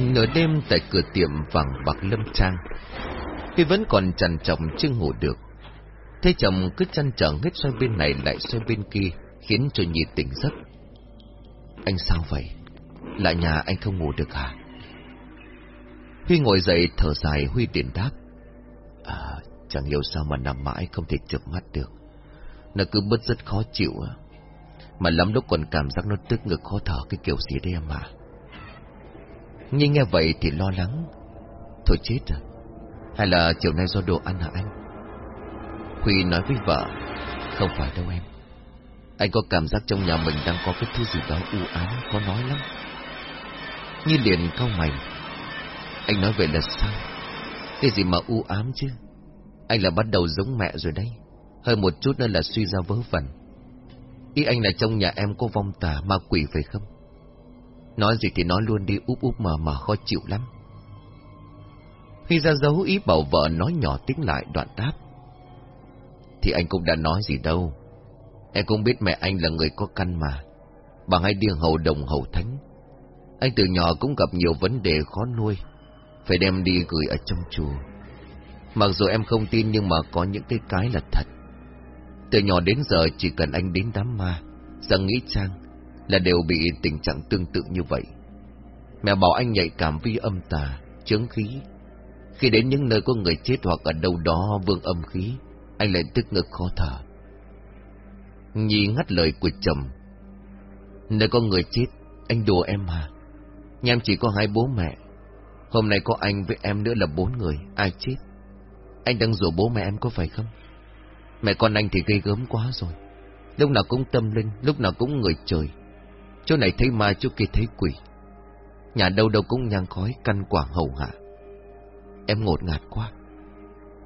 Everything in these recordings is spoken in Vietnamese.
Nửa đêm tại cửa tiệm vàng bạc lâm trang, khi vẫn còn trằn trọng chưa ngủ được, Thấy chồng cứ chăn trở hết xoay bên này lại xoay bên kia, Khiến cho nhị tỉnh giấc. Anh sao vậy? Lại nhà anh không ngủ được hả? Huy ngồi dậy thở dài Huy điện đáp. À chẳng hiểu sao mà nằm mãi không thể chợp mắt được. Nó cứ bứt rất khó chịu à. Mà lắm lúc còn cảm giác nó tức ngực khó thở cái kiểu gì đấy em à nhưng nghe vậy thì lo lắng. Thôi chết à Hay là chiều nay do đồ ăn hả anh? Huy nói với vợ, Không phải đâu em. Anh có cảm giác trong nhà mình đang có cái thứ gì đó u ám có nói lắm. Như liền cau mày. Anh nói vậy là sao? Cái gì mà u ám chứ? Anh là bắt đầu giống mẹ rồi đấy. Hơi một chút nữa là suy ra vớ vẩn. Ý anh là trong nhà em có vong tà, ma quỷ phải không? Nói gì thì nói luôn đi úp úp mà mà khó chịu lắm. Khi ra dấu ý bảo vợ nói nhỏ tiếng lại đoạn đáp. Thì anh cũng đã nói gì đâu. Em cũng biết mẹ anh là người có căn mà. Bà hay đi hầu đồng hầu thánh. Anh từ nhỏ cũng gặp nhiều vấn đề khó nuôi. Phải đem đi gửi ở trong chùa. Mặc dù em không tin nhưng mà có những cái cái là thật. Từ nhỏ đến giờ chỉ cần anh đến đám ma, ra nghĩ trang, là đều bị tình trạng tương tự như vậy. Mẹ bảo anh nhạy cảm vi âm tà, chướng khí. Khi đến những nơi có người chết hoặc ở đâu đó vương âm khí, anh lại tức ngực khó thở. Nhi ngắt lời của chồng. Nơi có người chết, anh đùa em à? Nhà em chỉ có hai bố mẹ. Hôm nay có anh với em nữa là bốn người, ai chết? Anh đang rủ bố mẹ em có phải không? Mẹ con anh thì gây gớm quá rồi. Lúc nào cũng tâm linh, lúc nào cũng người trời. Chỗ này thấy ma, chỗ kia thấy quỷ. Nhà đâu đâu cũng nhang khói, căn quả hầu hạ. Em ngột ngạt quá.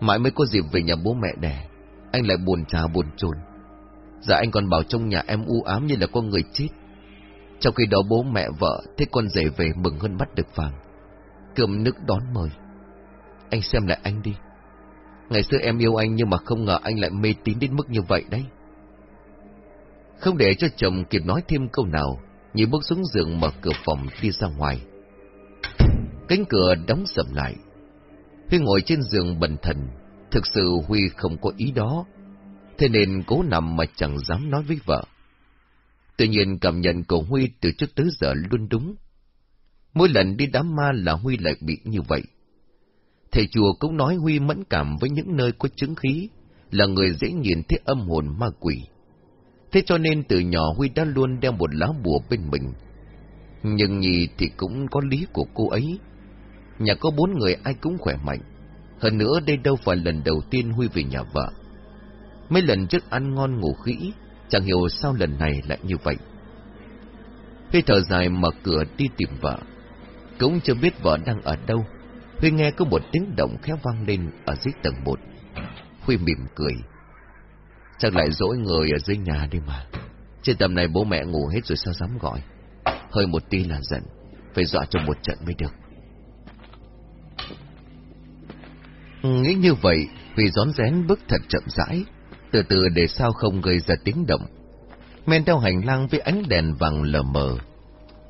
Mãi mới có dịp về nhà bố mẹ đẻ, anh lại buồn trà buồn chồn. Dạ anh còn bảo trong nhà em u ám như là con người chết. Trong khi đó bố mẹ vợ thấy con rể về mừng hơn bắt được vàng. Cơm nước đón mời. Anh xem lại anh đi. Ngày xưa em yêu anh nhưng mà không ngờ anh lại mê tín đến mức như vậy đấy. Không để cho chồng kịp nói thêm câu nào, Nhi bước xuống giường mở cửa phòng đi ra ngoài. Cánh cửa đóng sầm lại. Huy ngồi trên giường bần thần, thực sự Huy không có ý đó, thế nên cố nằm mà chẳng dám nói với vợ. Tuy nhiên cảm nhận của Huy từ trước tới giờ luôn đúng. Mỗi lần đi đám ma là Huy lại bị như vậy. Thầy chùa cũng nói Huy mẫn cảm với những nơi có chứng khí, là người dễ nhìn thấy âm hồn ma quỷ. Thế cho nên từ nhỏ Huy đã luôn đeo một lá bùa bên mình. Nhưng nhì thì cũng có lý của cô ấy. Nhà có bốn người ai cũng khỏe mạnh. Hơn nữa đây đâu phải lần đầu tiên Huy về nhà vợ. Mấy lần trước ăn ngon ngủ khỉ, chẳng hiểu sao lần này lại như vậy. Huy thở dài mở cửa đi tìm vợ. Cũng chưa biết vợ đang ở đâu. Huy nghe có một tiếng động khéo vang lên ở dưới tầng một. Huy mỉm cười. Chắc lại dỗi người ở dưới nhà đi mà. Trên tầm này bố mẹ ngủ hết rồi sao dám gọi. Hơi một tí là giận. Phải dọa cho một trận mới được. Ừ, nghĩ như vậy, vì rón rén bước thật chậm rãi, từ từ để sao không gây ra tiếng động. Men theo hành lang với ánh đèn vàng lờ mờ.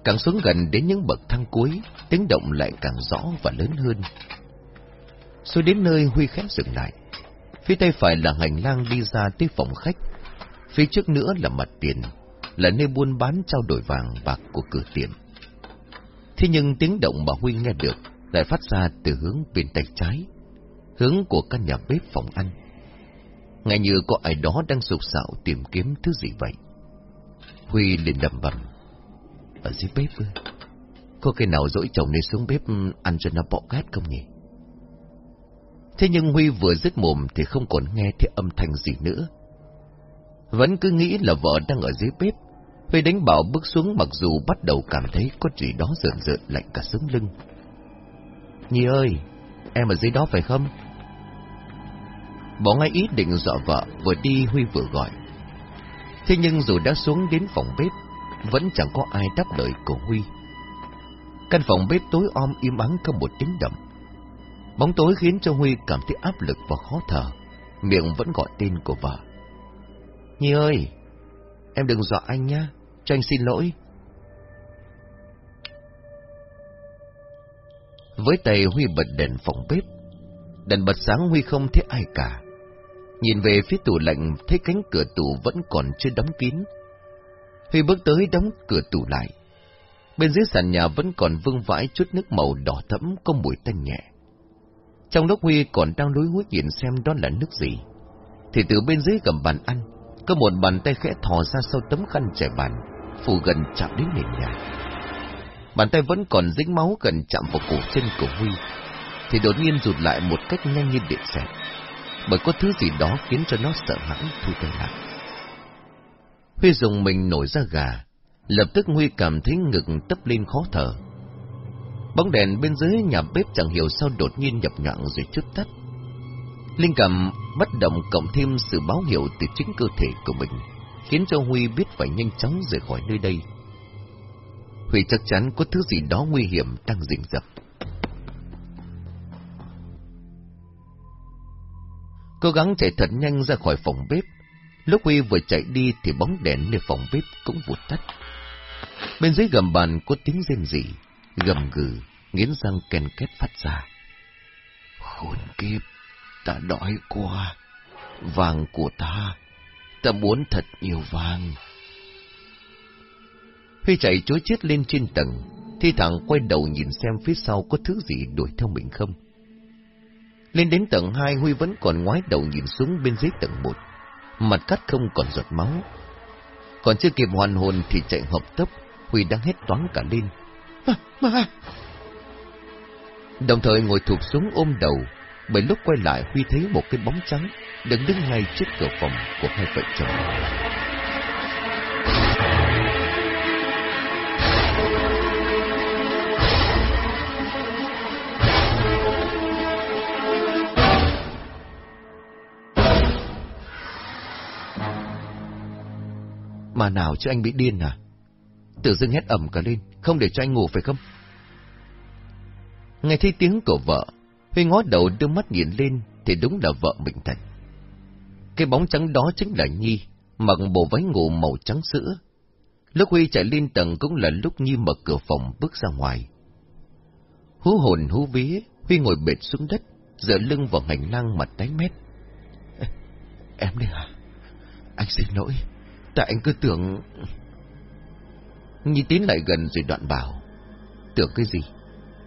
Càng xuống gần đến những bậc thang cuối, tiếng động lại càng rõ và lớn hơn. Rồi đến nơi Huy khép dừng lại. Phía tay phải là hành lang đi ra tới phòng khách. Phía trước nữa là mặt tiền, là nơi buôn bán trao đổi vàng bạc của cửa tiệm. Thế nhưng tiếng động mà Huy nghe được lại phát ra từ hướng bên tay trái, hướng của căn nhà bếp phòng ăn. Ngay như có ai đó đang sục sạo tìm kiếm thứ gì vậy. Huy liền đầm bầm. Ở dưới bếp ơi, Có cái nào dỗi chồng nên xuống bếp ăn cho nó bọ gát không nhỉ? Thế nhưng Huy vừa dứt mồm thì không còn nghe thấy âm thanh gì nữa. Vẫn cứ nghĩ là vợ đang ở dưới bếp. Huy đánh bảo bước xuống mặc dù bắt đầu cảm thấy có gì đó rợn rợn lạnh cả sống lưng. Nhi ơi, em ở dưới đó phải không? Bỏ ngay ý định dọa vợ, vừa đi Huy vừa gọi. Thế nhưng dù đã xuống đến phòng bếp, vẫn chẳng có ai đáp lời của Huy. Căn phòng bếp tối om im ắng không một tiếng động. Bóng tối khiến cho Huy cảm thấy áp lực và khó thở, miệng vẫn gọi tên của vợ. Nhi ơi, em đừng dọa anh nhá, cho anh xin lỗi. Với tay Huy bật đèn phòng bếp. Đèn bật sáng Huy không thấy ai cả. Nhìn về phía tủ lạnh thấy cánh cửa tủ vẫn còn chưa đóng kín. Huy bước tới đóng cửa tủ lại. Bên dưới sàn nhà vẫn còn vương vãi chút nước màu đỏ thẫm có mùi tanh nhẹ. Trong lúc Huy còn đang lối hút nhìn xem đó là nước gì, thì từ bên dưới gầm bàn ăn, có một bàn tay khẽ thò ra sau tấm khăn trải bàn, phủ gần chạm đến nền nhà. Bàn tay vẫn còn dính máu gần chạm vào cổ chân của Huy, thì đột nhiên rụt lại một cách nhanh như điện xẹt, bởi có thứ gì đó khiến cho nó sợ hãi thu tay lại. Huy dùng mình nổi ra gà, lập tức Huy cảm thấy ngực tấp lên khó thở. Bóng đèn bên dưới nhà bếp chẳng hiểu sao đột nhiên nhập nhọn rồi chút tắt. Linh cảm bất động cộng thêm sự báo hiệu từ chính cơ thể của mình, khiến cho Huy biết phải nhanh chóng rời khỏi nơi đây. Huy chắc chắn có thứ gì đó nguy hiểm đang rình rập. Cố gắng chạy thật nhanh ra khỏi phòng bếp. Lúc Huy vừa chạy đi thì bóng đèn nơi phòng bếp cũng vụt tắt. Bên dưới gầm bàn có tiếng rên rỉ, gầm gừ, nghiến răng kèn két phát ra. Khốn kiếp, ta đói quá, vàng của ta, ta muốn thật nhiều vàng. Huy chạy chối chết lên trên tầng, thi thoảng quay đầu nhìn xem phía sau có thứ gì đuổi theo mình không. Lên đến tầng hai Huy vẫn còn ngoái đầu nhìn xuống bên dưới tầng một, mặt cắt không còn giọt máu. Còn chưa kịp hoàn hồn thì chạy hợp tốc, Huy đang hết toán cả lên mà! Đồng thời ngồi thụp xuống ôm đầu, bởi lúc quay lại Huy thấy một cái bóng trắng đứng đứng ngay trước cửa phòng của hai vợ chồng. Mà nào chứ anh bị điên à? Tự dưng hét ẩm cả lên, không để cho anh ngủ phải không? Nghe thấy tiếng của vợ, Huy ngó đầu đưa mắt nhìn lên thì đúng là vợ mình thật. Cái bóng trắng đó chính là Nhi, mặc bộ váy ngủ màu trắng sữa. Lúc Huy chạy lên tầng cũng là lúc Nhi mở cửa phòng bước ra ngoài. Hú hồn hú vía, Huy ngồi bệt xuống đất, dựa lưng vào hành lang mặt tái mét. Em đây à? Anh xin lỗi, tại anh cứ tưởng... Nhi tiến lại gần rồi đoạn bảo. Tưởng cái gì?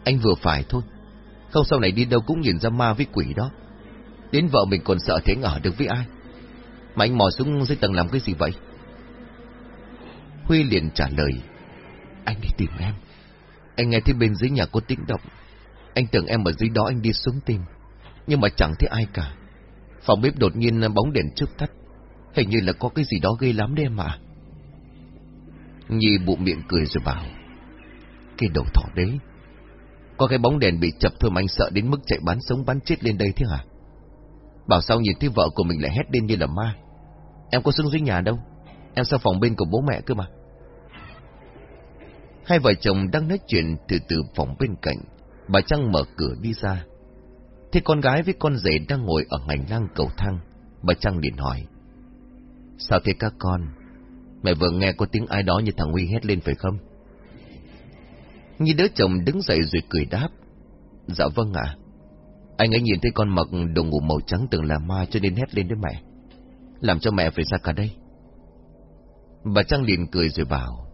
Anh vừa phải thôi. Không sau này đi đâu cũng nhìn ra ma với quỷ đó. Đến vợ mình còn sợ thế ngỡ được với ai. Mà anh mò xuống dưới tầng làm cái gì vậy? Huy liền trả lời. Anh đi tìm em. Anh nghe thấy bên dưới nhà có tiếng động. Anh tưởng em ở dưới đó anh đi xuống tìm. Nhưng mà chẳng thấy ai cả. Phòng bếp đột nhiên bóng đèn trước tắt. Hình như là có cái gì đó gây lắm đấy em ạ. Nhi bụng miệng cười rồi bảo. Cái đầu thỏ đấy. Có cái bóng đèn bị chập thôi mà anh sợ đến mức chạy bán sống bán chết lên đây thế hả? Bảo sao nhìn thấy vợ của mình lại hét lên như là ma. Em có xuống dưới nhà đâu. Em sang phòng bên của bố mẹ cơ mà. Hai vợ chồng đang nói chuyện từ từ phòng bên cạnh. Bà Trăng mở cửa đi ra. Thế con gái với con rể đang ngồi ở hành lang cầu thang. Bà Trăng liền hỏi. Sao thế các con? Mẹ vừa nghe có tiếng ai đó như thằng Huy hét lên phải không? Như đứa chồng đứng dậy rồi cười đáp. Dạ vâng ạ. Anh ấy nhìn thấy con mặc đồ ngủ màu trắng tưởng là ma cho nên hét lên với mẹ. Làm cho mẹ phải ra cả đây. Bà trang liền cười rồi bảo.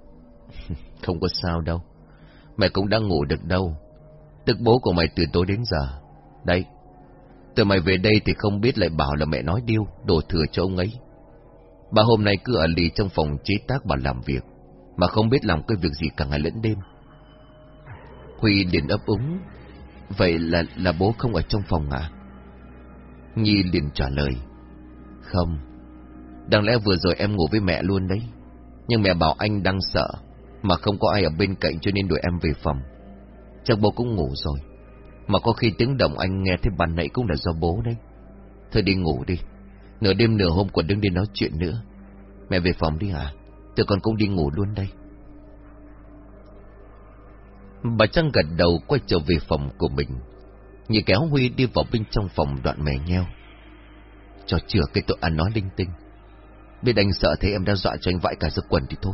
Không có sao đâu. Mẹ cũng đang ngủ được đâu. Tức bố của mày từ tối đến giờ. Đây. Từ mày về đây thì không biết lại bảo là mẹ nói điêu, đổ thừa cho ông ấy. Bà hôm nay cứ ở lì trong phòng chế tác bà làm việc, mà không biết làm cái việc gì cả ngày lẫn đêm. Huy liền ấp úng, vậy là là bố không ở trong phòng à? Nhi liền trả lời, không, đáng lẽ vừa rồi em ngủ với mẹ luôn đấy, nhưng mẹ bảo anh đang sợ, mà không có ai ở bên cạnh cho nên đuổi em về phòng. Chắc bố cũng ngủ rồi, mà có khi tiếng động anh nghe thấy bàn nãy cũng là do bố đấy. Thôi đi ngủ đi, Nửa đêm nửa hôm còn đứng đi nói chuyện nữa. Mẹ về phòng đi hả? Tụi con cũng đi ngủ luôn đây. Bà Trăng gật đầu quay trở về phòng của mình. Nhị kéo Huy đi vào bên trong phòng đoạn mè nheo. Cho chừa cái tội ăn nói linh tinh. Biết anh sợ thế em đã dọa cho anh vãi cả giấc quần thì thôi.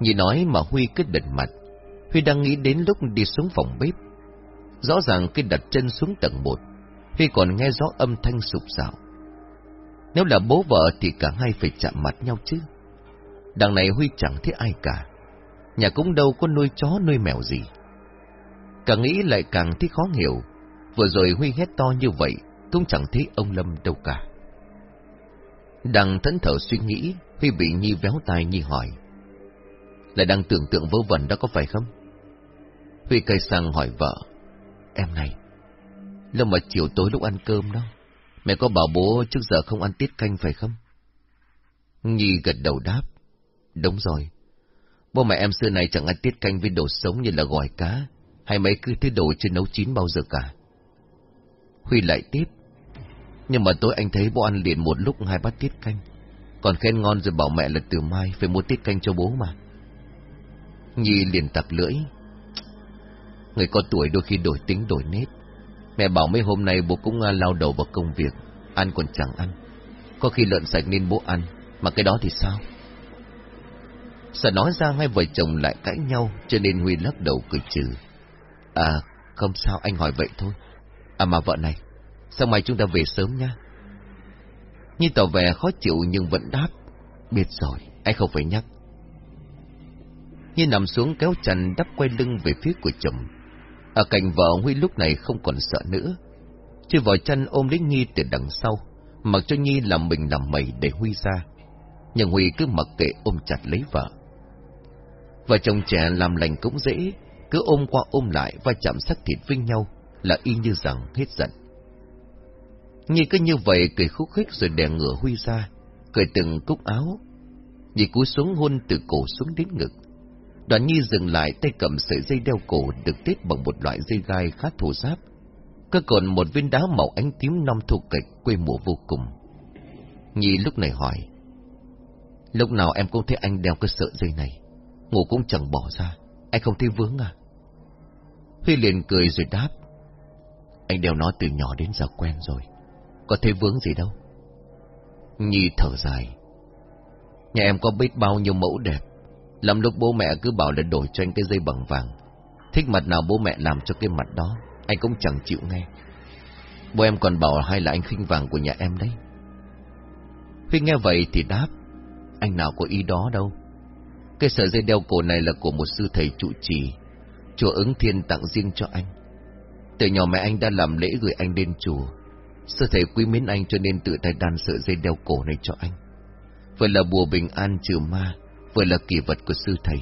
Nhị nói mà Huy cứ đần mặt. Huy đang nghĩ đến lúc đi xuống phòng bếp. Rõ ràng khi đặt chân xuống tầng một, Huy còn nghe rõ âm thanh sụp sạo. Nếu là bố vợ thì cả hai phải chạm mặt nhau chứ. Đằng này Huy chẳng thấy ai cả. Nhà cũng đâu có nuôi chó nuôi mèo gì. Càng nghĩ lại càng thấy khó hiểu. Vừa rồi Huy hét to như vậy, cũng chẳng thấy ông Lâm đâu cả. Đang thẫn thở suy nghĩ, Huy bị Nhi véo tai Nhi hỏi. Lại đang tưởng tượng vớ vẩn đó có phải không? Huy cây sang hỏi vợ. Em này, lúc mà chiều tối lúc ăn cơm đó, mẹ có bảo bố trước giờ không ăn tiết canh phải không? Nhi gật đầu đáp. Đúng rồi. Bố mẹ em xưa này chẳng ăn tiết canh với đồ sống như là gỏi cá, hay mấy cứ thứ đồ chưa nấu chín bao giờ cả. Huy lại tiếp. Nhưng mà tối anh thấy bố ăn liền một lúc hai bát tiết canh. Còn khen ngon rồi bảo mẹ là từ mai phải mua tiết canh cho bố mà. Nhi liền tặc lưỡi. Người có tuổi đôi khi đổi tính đổi nết. Mẹ bảo mấy hôm nay bố cũng à, lao đầu vào công việc, ăn còn chẳng ăn. Có khi lợn sạch nên bố ăn, mà cái đó thì sao? Sợ nói ra hai vợ chồng lại cãi nhau, cho nên Huy lắc đầu cười trừ. À, không sao, anh hỏi vậy thôi. À mà vợ này, sao mai chúng ta về sớm nha? Nhi tỏ vẻ khó chịu nhưng vẫn đáp. Biết rồi, anh không phải nhắc. Nhi nằm xuống kéo chăn đắp quay lưng về phía của chồng. À, Ở cạnh vợ Huy lúc này không còn sợ nữa. Chứ vòi chân ôm lấy Nhi từ đằng sau, mặc cho Nhi làm mình làm mẩy để Huy ra. Nhưng Huy cứ mặc kệ ôm chặt lấy vợ. Vợ chồng trẻ làm lành cũng dễ, cứ ôm qua ôm lại và chạm sắc thịt với nhau là y như rằng hết giận. Nhi cứ như vậy cười khúc khích rồi đè ngửa Huy ra, cười từng cúc áo. Nhi cúi xuống hôn từ cổ xuống đến ngực. Đoàn Nhi dừng lại tay cầm sợi dây đeo cổ được tết bằng một loại dây gai khá thô ráp, Cơ còn một viên đá màu ánh tím non thuộc kịch quê mùa vô cùng. Nhi lúc này hỏi. Lúc nào em cũng thấy anh đeo cái sợi dây này. Ngủ cũng chẳng bỏ ra. Anh không thấy vướng à? Huy liền cười rồi đáp. Anh đeo nó từ nhỏ đến giờ quen rồi. Có thấy vướng gì đâu. Nhi thở dài. Nhà em có biết bao nhiêu mẫu đẹp lắm lúc bố mẹ cứ bảo là đổi cho anh cái dây bằng vàng. Thích mặt nào bố mẹ làm cho cái mặt đó. Anh cũng chẳng chịu nghe. Bố em còn bảo hay là anh khinh vàng của nhà em đấy. Huy nghe vậy thì đáp. Anh nào có ý đó đâu. Cái sợi dây đeo cổ này là của một sư thầy trụ trì. Chùa ứng thiên tặng riêng cho anh. Từ nhỏ mẹ anh đã làm lễ gửi anh lên chùa. Sư thầy quý mến anh cho nên tự tay đan sợi dây đeo cổ này cho anh. Vừa là bùa bình an trừ ma, vừa là kỳ vật của sư thầy.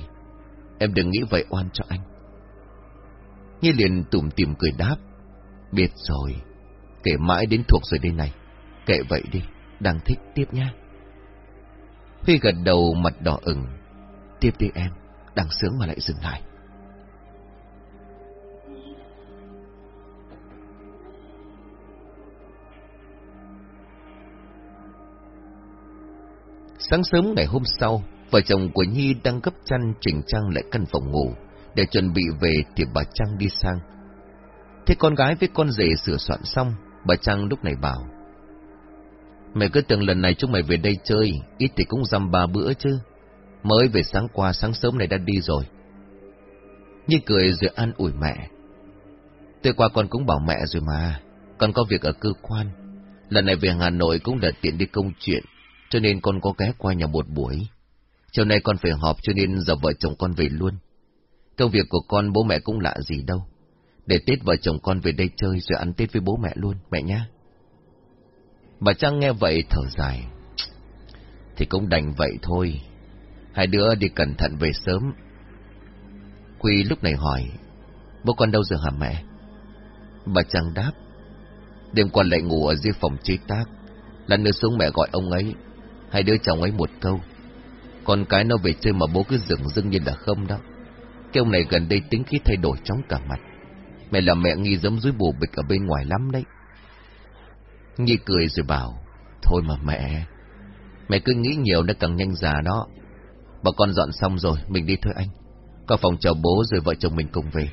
Em đừng nghĩ vậy oan cho anh. Nhi liền tủm tìm cười đáp. Biết rồi, kể mãi đến thuộc rồi đây này. Kệ vậy đi, đang thích tiếp nha. Huy gật đầu mặt đỏ ửng. Tiếp đi em, đang sướng mà lại dừng lại. Sáng sớm ngày hôm sau, vợ chồng của Nhi đang gấp chăn chỉnh trang lại căn phòng ngủ, để chuẩn bị về thì bà Trang đi sang. Thế con gái với con rể sửa soạn xong, bà Trang lúc này bảo. mẹ cứ tưởng lần này chúng mày về đây chơi, ít thì cũng dăm ba bữa chứ. Mới về sáng qua sáng sớm này đã đi rồi. Nhi cười rồi an ủi mẹ. từ qua con cũng bảo mẹ rồi mà, con có việc ở cơ quan. Lần này về Hà Nội cũng đã tiện đi công chuyện, cho nên con có ghé qua nhà một buổi. Chiều nay con phải họp cho nên giờ vợ chồng con về luôn. Công việc của con bố mẹ cũng lạ gì đâu. Để Tết vợ chồng con về đây chơi rồi ăn Tết với bố mẹ luôn, mẹ nhá. Bà Trang nghe vậy thở dài. Thì cũng đành vậy thôi. Hai đứa đi cẩn thận về sớm. Quy lúc này hỏi, bố con đâu giờ hả mẹ? Bà Trang đáp, đêm qua lại ngủ ở dưới phòng chế tác. Lần nữa xuống mẹ gọi ông ấy, hai đứa chồng ấy một câu. Con cái nó về chơi mà bố cứ dừng dưng như là không đó. Cái ông này gần đây tính khí thay đổi chóng cả mặt. Mẹ là mẹ nghi giống dưới bù bịch ở bên ngoài lắm đấy. Nhi cười rồi bảo, thôi mà mẹ, mẹ cứ nghĩ nhiều nó càng nhanh già đó. Bà con dọn xong rồi, mình đi thôi anh. Có phòng chờ bố rồi vợ chồng mình cùng về.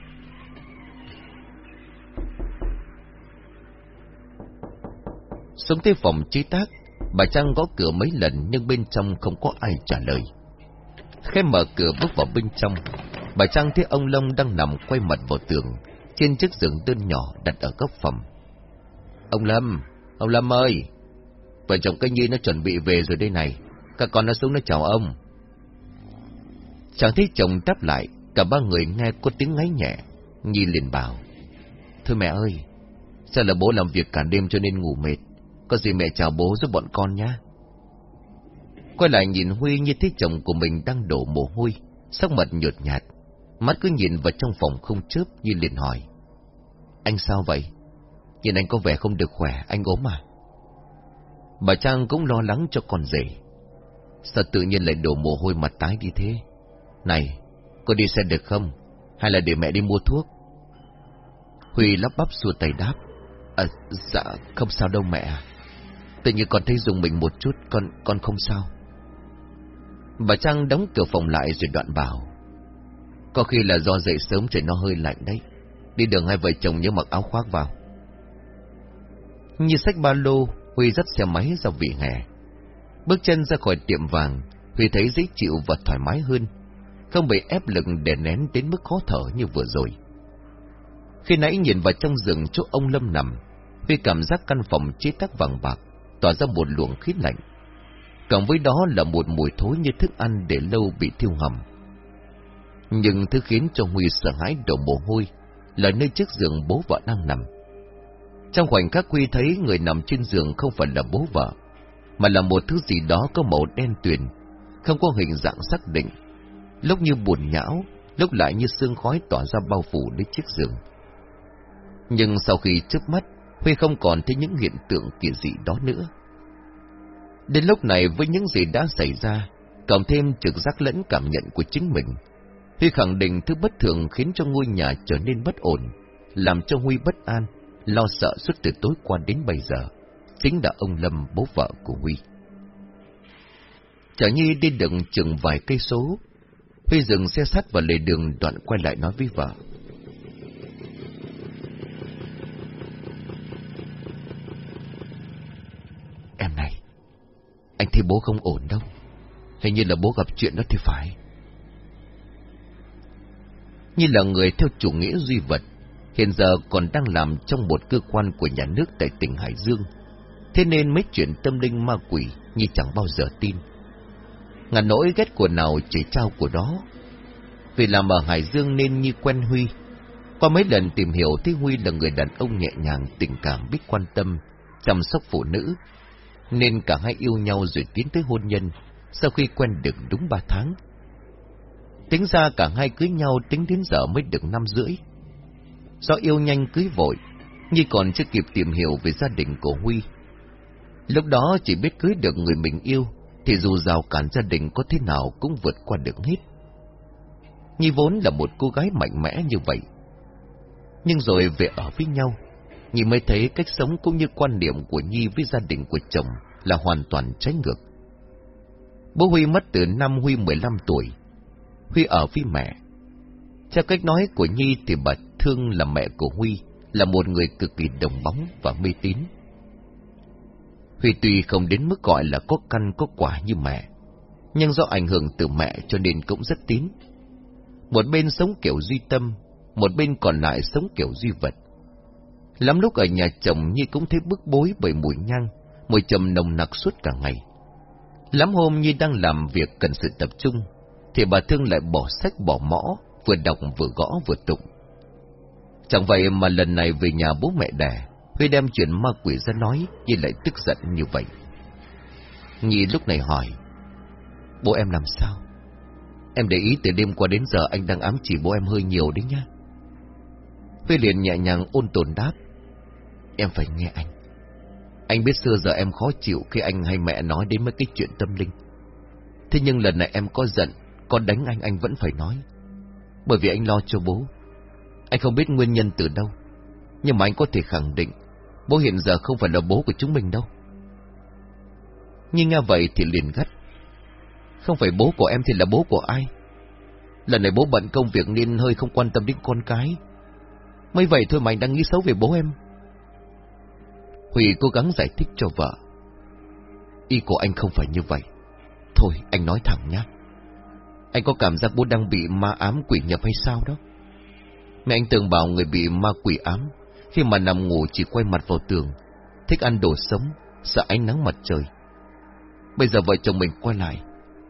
Xuống tới phòng trí tác, bà Trang gõ cửa mấy lần nhưng bên trong không có ai trả lời. Khẽ mở cửa bước vào bên trong, Bà Trang thấy ông Long đang nằm quay mặt vào tường, trên chiếc giường đơn nhỏ đặt ở góc phòng. Ông Lâm, ông Lâm ơi! Vợ chồng cái nhi nó chuẩn bị về rồi đây này, các con nó xuống nó chào ông. Chẳng thấy chồng đáp lại, cả ba người nghe có tiếng ngáy nhẹ, Nhi liền bảo. Thưa mẹ ơi, sao là bố làm việc cả đêm cho nên ngủ mệt, có gì mẹ chào bố giúp bọn con nhá. Quay lại nhìn Huy như thấy chồng của mình đang đổ mồ hôi, sắc mặt nhợt nhạt, mắt cứ nhìn vào trong phòng không chớp như liền hỏi. Anh sao vậy? Nhìn anh có vẻ không được khỏe, anh ốm à? Bà Trang cũng lo lắng cho con rể. Sao tự nhiên lại đổ mồ hôi mặt tái đi thế? Này, có đi xe được không? Hay là để mẹ đi mua thuốc? Huy lắp bắp xua tay đáp. À, dạ, không sao đâu mẹ Tự nhiên con thấy dùng mình một chút, con con không sao. Bà Trang đóng cửa phòng lại rồi đoạn bảo. Có khi là do dậy sớm trời nó hơi lạnh đấy. Đi đường hai vợ chồng nhớ mặc áo khoác vào. Như sách ba lô, Huy dắt xe máy ra vị hè. Bước chân ra khỏi tiệm vàng, Huy thấy dễ chịu và thoải mái hơn, không bị ép lực để nén đến mức khó thở như vừa rồi. Khi nãy nhìn vào trong rừng chỗ ông Lâm nằm, Huy cảm giác căn phòng chế tác vàng bạc, tỏa ra một luồng khí lạnh. Cộng với đó là một mùi thối như thức ăn để lâu bị thiêu hầm. Nhưng thứ khiến cho Huy sợ hãi đổ mồ hôi là nơi chiếc giường bố vợ đang nằm. Trong khoảnh khắc Huy thấy người nằm trên giường không phải là bố vợ, mà là một thứ gì đó có màu đen tuyền, không có hình dạng xác định, lúc như buồn nhão, lúc lại như sương khói tỏa ra bao phủ đến chiếc giường. Nhưng sau khi chớp mắt, Huy không còn thấy những hiện tượng kỳ dị đó nữa. Đến lúc này với những gì đã xảy ra, cộng thêm trực giác lẫn cảm nhận của chính mình, Huy khẳng định thứ bất thường khiến cho ngôi nhà trở nên bất ổn, làm cho Huy bất an, lo sợ suốt từ tối qua đến bây giờ, chính là ông Lâm bố vợ của Huy. Chả nhi đi đường chừng vài cây số, Huy dừng xe sắt vào lề đường đoạn quay lại nói với vợ. Em này, anh thấy bố không ổn đâu. Hình như là bố gặp chuyện đó thì phải. Như là người theo chủ nghĩa duy vật, hiện giờ còn đang làm trong một cơ quan của nhà nước tại tỉnh Hải Dương. Thế nên mấy chuyện tâm linh ma quỷ như chẳng bao giờ tin. Ngàn nỗi ghét của nào chỉ trao của đó. Vì làm ở Hải Dương nên như quen Huy. Qua mấy lần tìm hiểu thấy Huy là người đàn ông nhẹ nhàng, tình cảm, biết quan tâm, chăm sóc phụ nữ. Nên cả hai yêu nhau rồi tiến tới hôn nhân, sau khi quen được đúng ba tháng. Tính ra cả hai cưới nhau tính đến giờ mới được năm rưỡi. Do yêu nhanh cưới vội, Nhi còn chưa kịp tìm hiểu về gia đình của Huy. Lúc đó chỉ biết cưới được người mình yêu, thì dù rào cản gia đình có thế nào cũng vượt qua được hết. Nhi vốn là một cô gái mạnh mẽ như vậy. Nhưng rồi về ở với nhau, Nhi mới thấy cách sống cũng như quan niệm của Nhi với gia đình của chồng là hoàn toàn trái ngược. Bố Huy mất từ năm Huy 15 tuổi. Huy ở với mẹ. Theo cách nói của Nhi thì bà Thương là mẹ của Huy, là một người cực kỳ đồng bóng và mê tín. Huy tuy không đến mức gọi là có căn có quả như mẹ, nhưng do ảnh hưởng từ mẹ cho nên cũng rất tín. Một bên sống kiểu duy tâm, một bên còn lại sống kiểu duy vật. Lắm lúc ở nhà chồng Nhi cũng thấy bức bối bởi mùi nhang, mùi trầm nồng nặc suốt cả ngày. Lắm hôm Nhi đang làm việc cần sự tập trung, thì bà Thương lại bỏ sách bỏ mõ, vừa đọc vừa gõ vừa tụng. Chẳng vậy mà lần này về nhà bố mẹ đẻ, Huy đem chuyện ma quỷ ra nói, Nhi lại tức giận như vậy. Nhi lúc này hỏi, bố em làm sao? Em để ý từ đêm qua đến giờ anh đang ám chỉ bố em hơi nhiều đấy nhá. Huy liền nhẹ nhàng ôn tồn đáp, em phải nghe anh. Anh biết xưa giờ em khó chịu khi anh hay mẹ nói đến mấy cái chuyện tâm linh. Thế nhưng lần này em có giận, có đánh anh anh vẫn phải nói. Bởi vì anh lo cho bố. Anh không biết nguyên nhân từ đâu. Nhưng mà anh có thể khẳng định, bố hiện giờ không phải là bố của chúng mình đâu. Nhưng nghe vậy thì liền gắt. Không phải bố của em thì là bố của ai? Lần này bố bận công việc nên hơi không quan tâm đến con cái. Mới vậy thôi mà anh đang nghĩ xấu về bố em. Huy cố gắng giải thích cho vợ. Ý của anh không phải như vậy. Thôi, anh nói thẳng nhé. Anh có cảm giác bố đang bị ma ám quỷ nhập hay sao đó? Mẹ anh từng bảo người bị ma quỷ ám, khi mà nằm ngủ chỉ quay mặt vào tường, thích ăn đồ sống, sợ ánh nắng mặt trời. Bây giờ vợ chồng mình quay lại,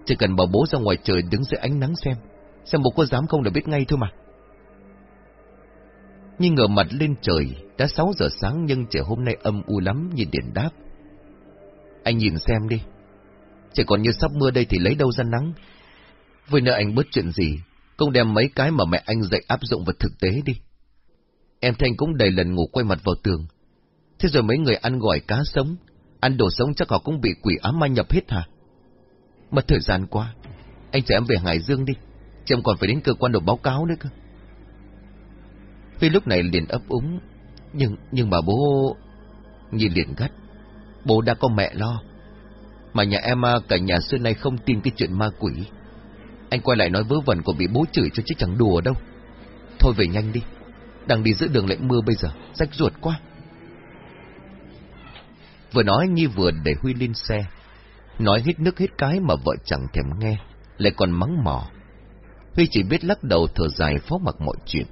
chỉ cần bảo bố ra ngoài trời đứng dưới ánh nắng xem, xem bố có dám không là biết ngay thôi mà. Nhưng ngờ mặt lên trời, đã 6 giờ sáng nhưng trời hôm nay âm u lắm nhìn điện đáp. Anh nhìn xem đi, trời còn như sắp mưa đây thì lấy đâu ra nắng. Với nợ anh bớt chuyện gì, công đem mấy cái mà mẹ anh dạy áp dụng vào thực tế đi. Em Thanh cũng đầy lần ngủ quay mặt vào tường. Thế rồi mấy người ăn gỏi cá sống, ăn đồ sống chắc họ cũng bị quỷ ám ma nhập hết hả? Mất thời gian quá, anh chở em về Hải Dương đi, chứ em còn phải đến cơ quan nộp báo cáo nữa cơ. Phi lúc này liền ấp úng, nhưng, nhưng mà bố... Nhìn liền gắt, bố đã có mẹ lo. Mà nhà em à, cả nhà xưa nay không tin cái chuyện ma quỷ. Anh quay lại nói vớ vẩn còn bị bố chửi cho chứ chẳng đùa đâu. Thôi về nhanh đi, đang đi giữa đường lại mưa bây giờ, rách ruột quá. Vừa nói Nhi vừa để Huy lên xe. Nói hết nước hết cái mà vợ chẳng thèm nghe, lại còn mắng mỏ. Huy chỉ biết lắc đầu thở dài phó mặc mọi chuyện.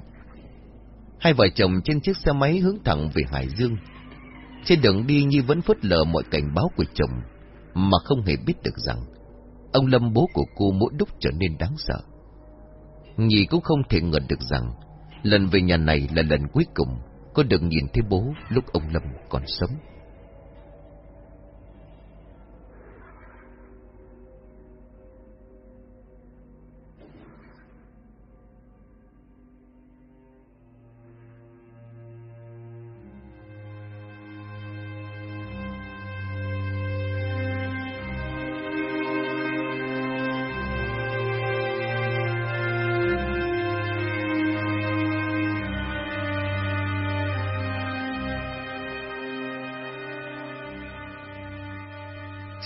Hai vợ chồng trên chiếc xe máy hướng thẳng về Hải Dương. Trên đường đi Nhi vẫn phớt lờ mọi cảnh báo của chồng, mà không hề biết được rằng ông Lâm bố của cô mỗi lúc trở nên đáng sợ. Nhi cũng không thể ngờ được rằng lần về nhà này là lần cuối cùng cô được nhìn thấy bố lúc ông Lâm còn sống.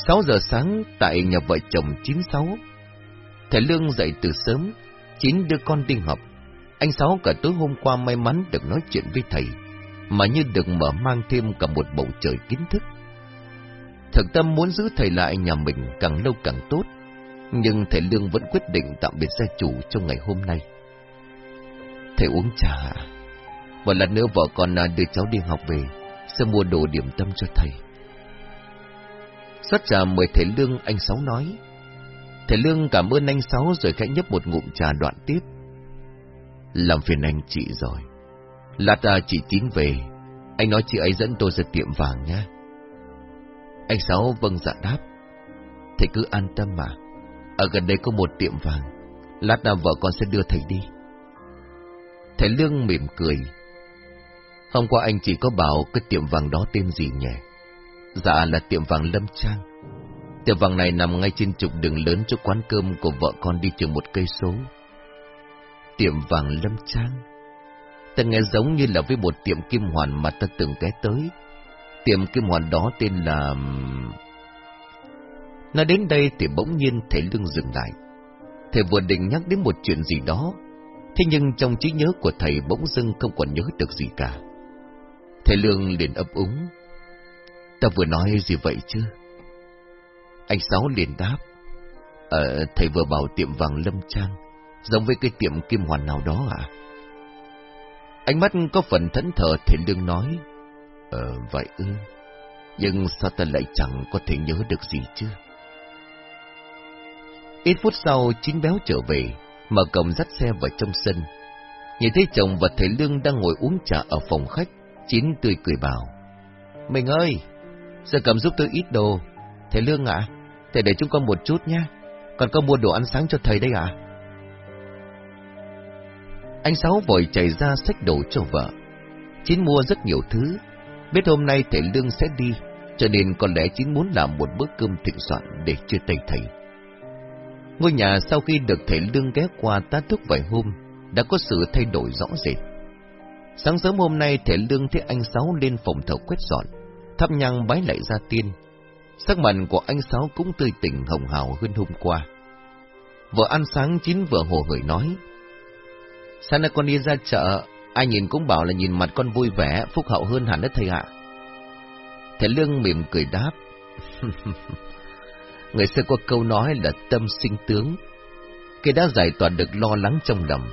6 giờ sáng tại nhà vợ chồng 96. Thầy Lương dậy từ sớm, Chín đưa con đi học. Anh Sáu cả tối hôm qua may mắn được nói chuyện với thầy, mà như được mở mang thêm cả một bầu trời kiến thức. Thực tâm muốn giữ thầy lại nhà mình càng lâu càng tốt, nhưng thầy Lương vẫn quyết định tạm biệt gia chủ trong ngày hôm nay. Thầy uống trà, và lần nữa vợ con à, đưa cháu đi học về, sẽ mua đồ điểm tâm cho thầy. Xót trà mời thầy Lương anh Sáu nói. Thầy Lương cảm ơn anh Sáu rồi khẽ nhấp một ngụm trà đoạn tiếp. Làm phiền anh chị rồi. Lát ta chị Chín về, anh nói chị ấy dẫn tôi ra tiệm vàng nha. Anh Sáu vâng dạ đáp. Thầy cứ an tâm mà. Ở gần đây có một tiệm vàng. Lát nào vợ con sẽ đưa thầy đi. Thầy Lương mỉm cười. Hôm qua anh chỉ có bảo cái tiệm vàng đó tên gì nhỉ? Dạ là tiệm vàng Lâm Trang. Tiệm vàng này nằm ngay trên trục đường lớn chỗ quán cơm của vợ con đi chừng một cây số. Tiệm vàng Lâm Trang. Ta nghe giống như là với một tiệm kim hoàn mà ta từng ghé tới. Tiệm kim hoàn đó tên là... Nói đến đây thì bỗng nhiên thầy lưng dừng lại. Thầy vừa định nhắc đến một chuyện gì đó, thế nhưng trong trí nhớ của thầy bỗng dưng không còn nhớ được gì cả. Thầy Lương liền ấp úng, Ta vừa nói gì vậy chứ? Anh Sáu liền đáp. Ờ, thầy vừa bảo tiệm vàng Lâm Trang, giống với cái tiệm kim hoàn nào đó à? Ánh mắt có phần thẫn thờ thầy Lương nói. Ờ, vậy ư. Nhưng sao ta lại chẳng có thể nhớ được gì chứ? Ít phút sau, chín béo trở về, mở cổng dắt xe vào trong sân. Nhìn thấy chồng và thầy Lương đang ngồi uống trà ở phòng khách, chín tươi cười bảo. Mình ơi, Giờ cầm giúp tôi ít đồ. Thầy Lương ạ, thầy để chúng con một chút nhé. Còn có mua đồ ăn sáng cho thầy đây ạ. Anh Sáu vội chạy ra xách đồ cho vợ. Chín mua rất nhiều thứ. Biết hôm nay thầy Lương sẽ đi, cho nên có lẽ Chín muốn làm một bữa cơm thịnh soạn để chia tay thầy. Ngôi nhà sau khi được thầy Lương ghé qua tá túc vài hôm, đã có sự thay đổi rõ rệt. Sáng sớm hôm nay thầy Lương thấy anh Sáu lên phòng thờ quét dọn thắp nhang bái lại gia tiên. Sắc mặt của anh Sáu cũng tươi tỉnh hồng hào hơn hôm qua. Vợ ăn sáng chín vừa hồ hởi nói. Sáng nay con đi ra chợ, ai nhìn cũng bảo là nhìn mặt con vui vẻ, phúc hậu hơn hẳn đất thầy ạ. Thầy Lương mỉm cười đáp. Người xưa có câu nói là tâm sinh tướng. Khi đã giải tỏa được lo lắng trong lòng,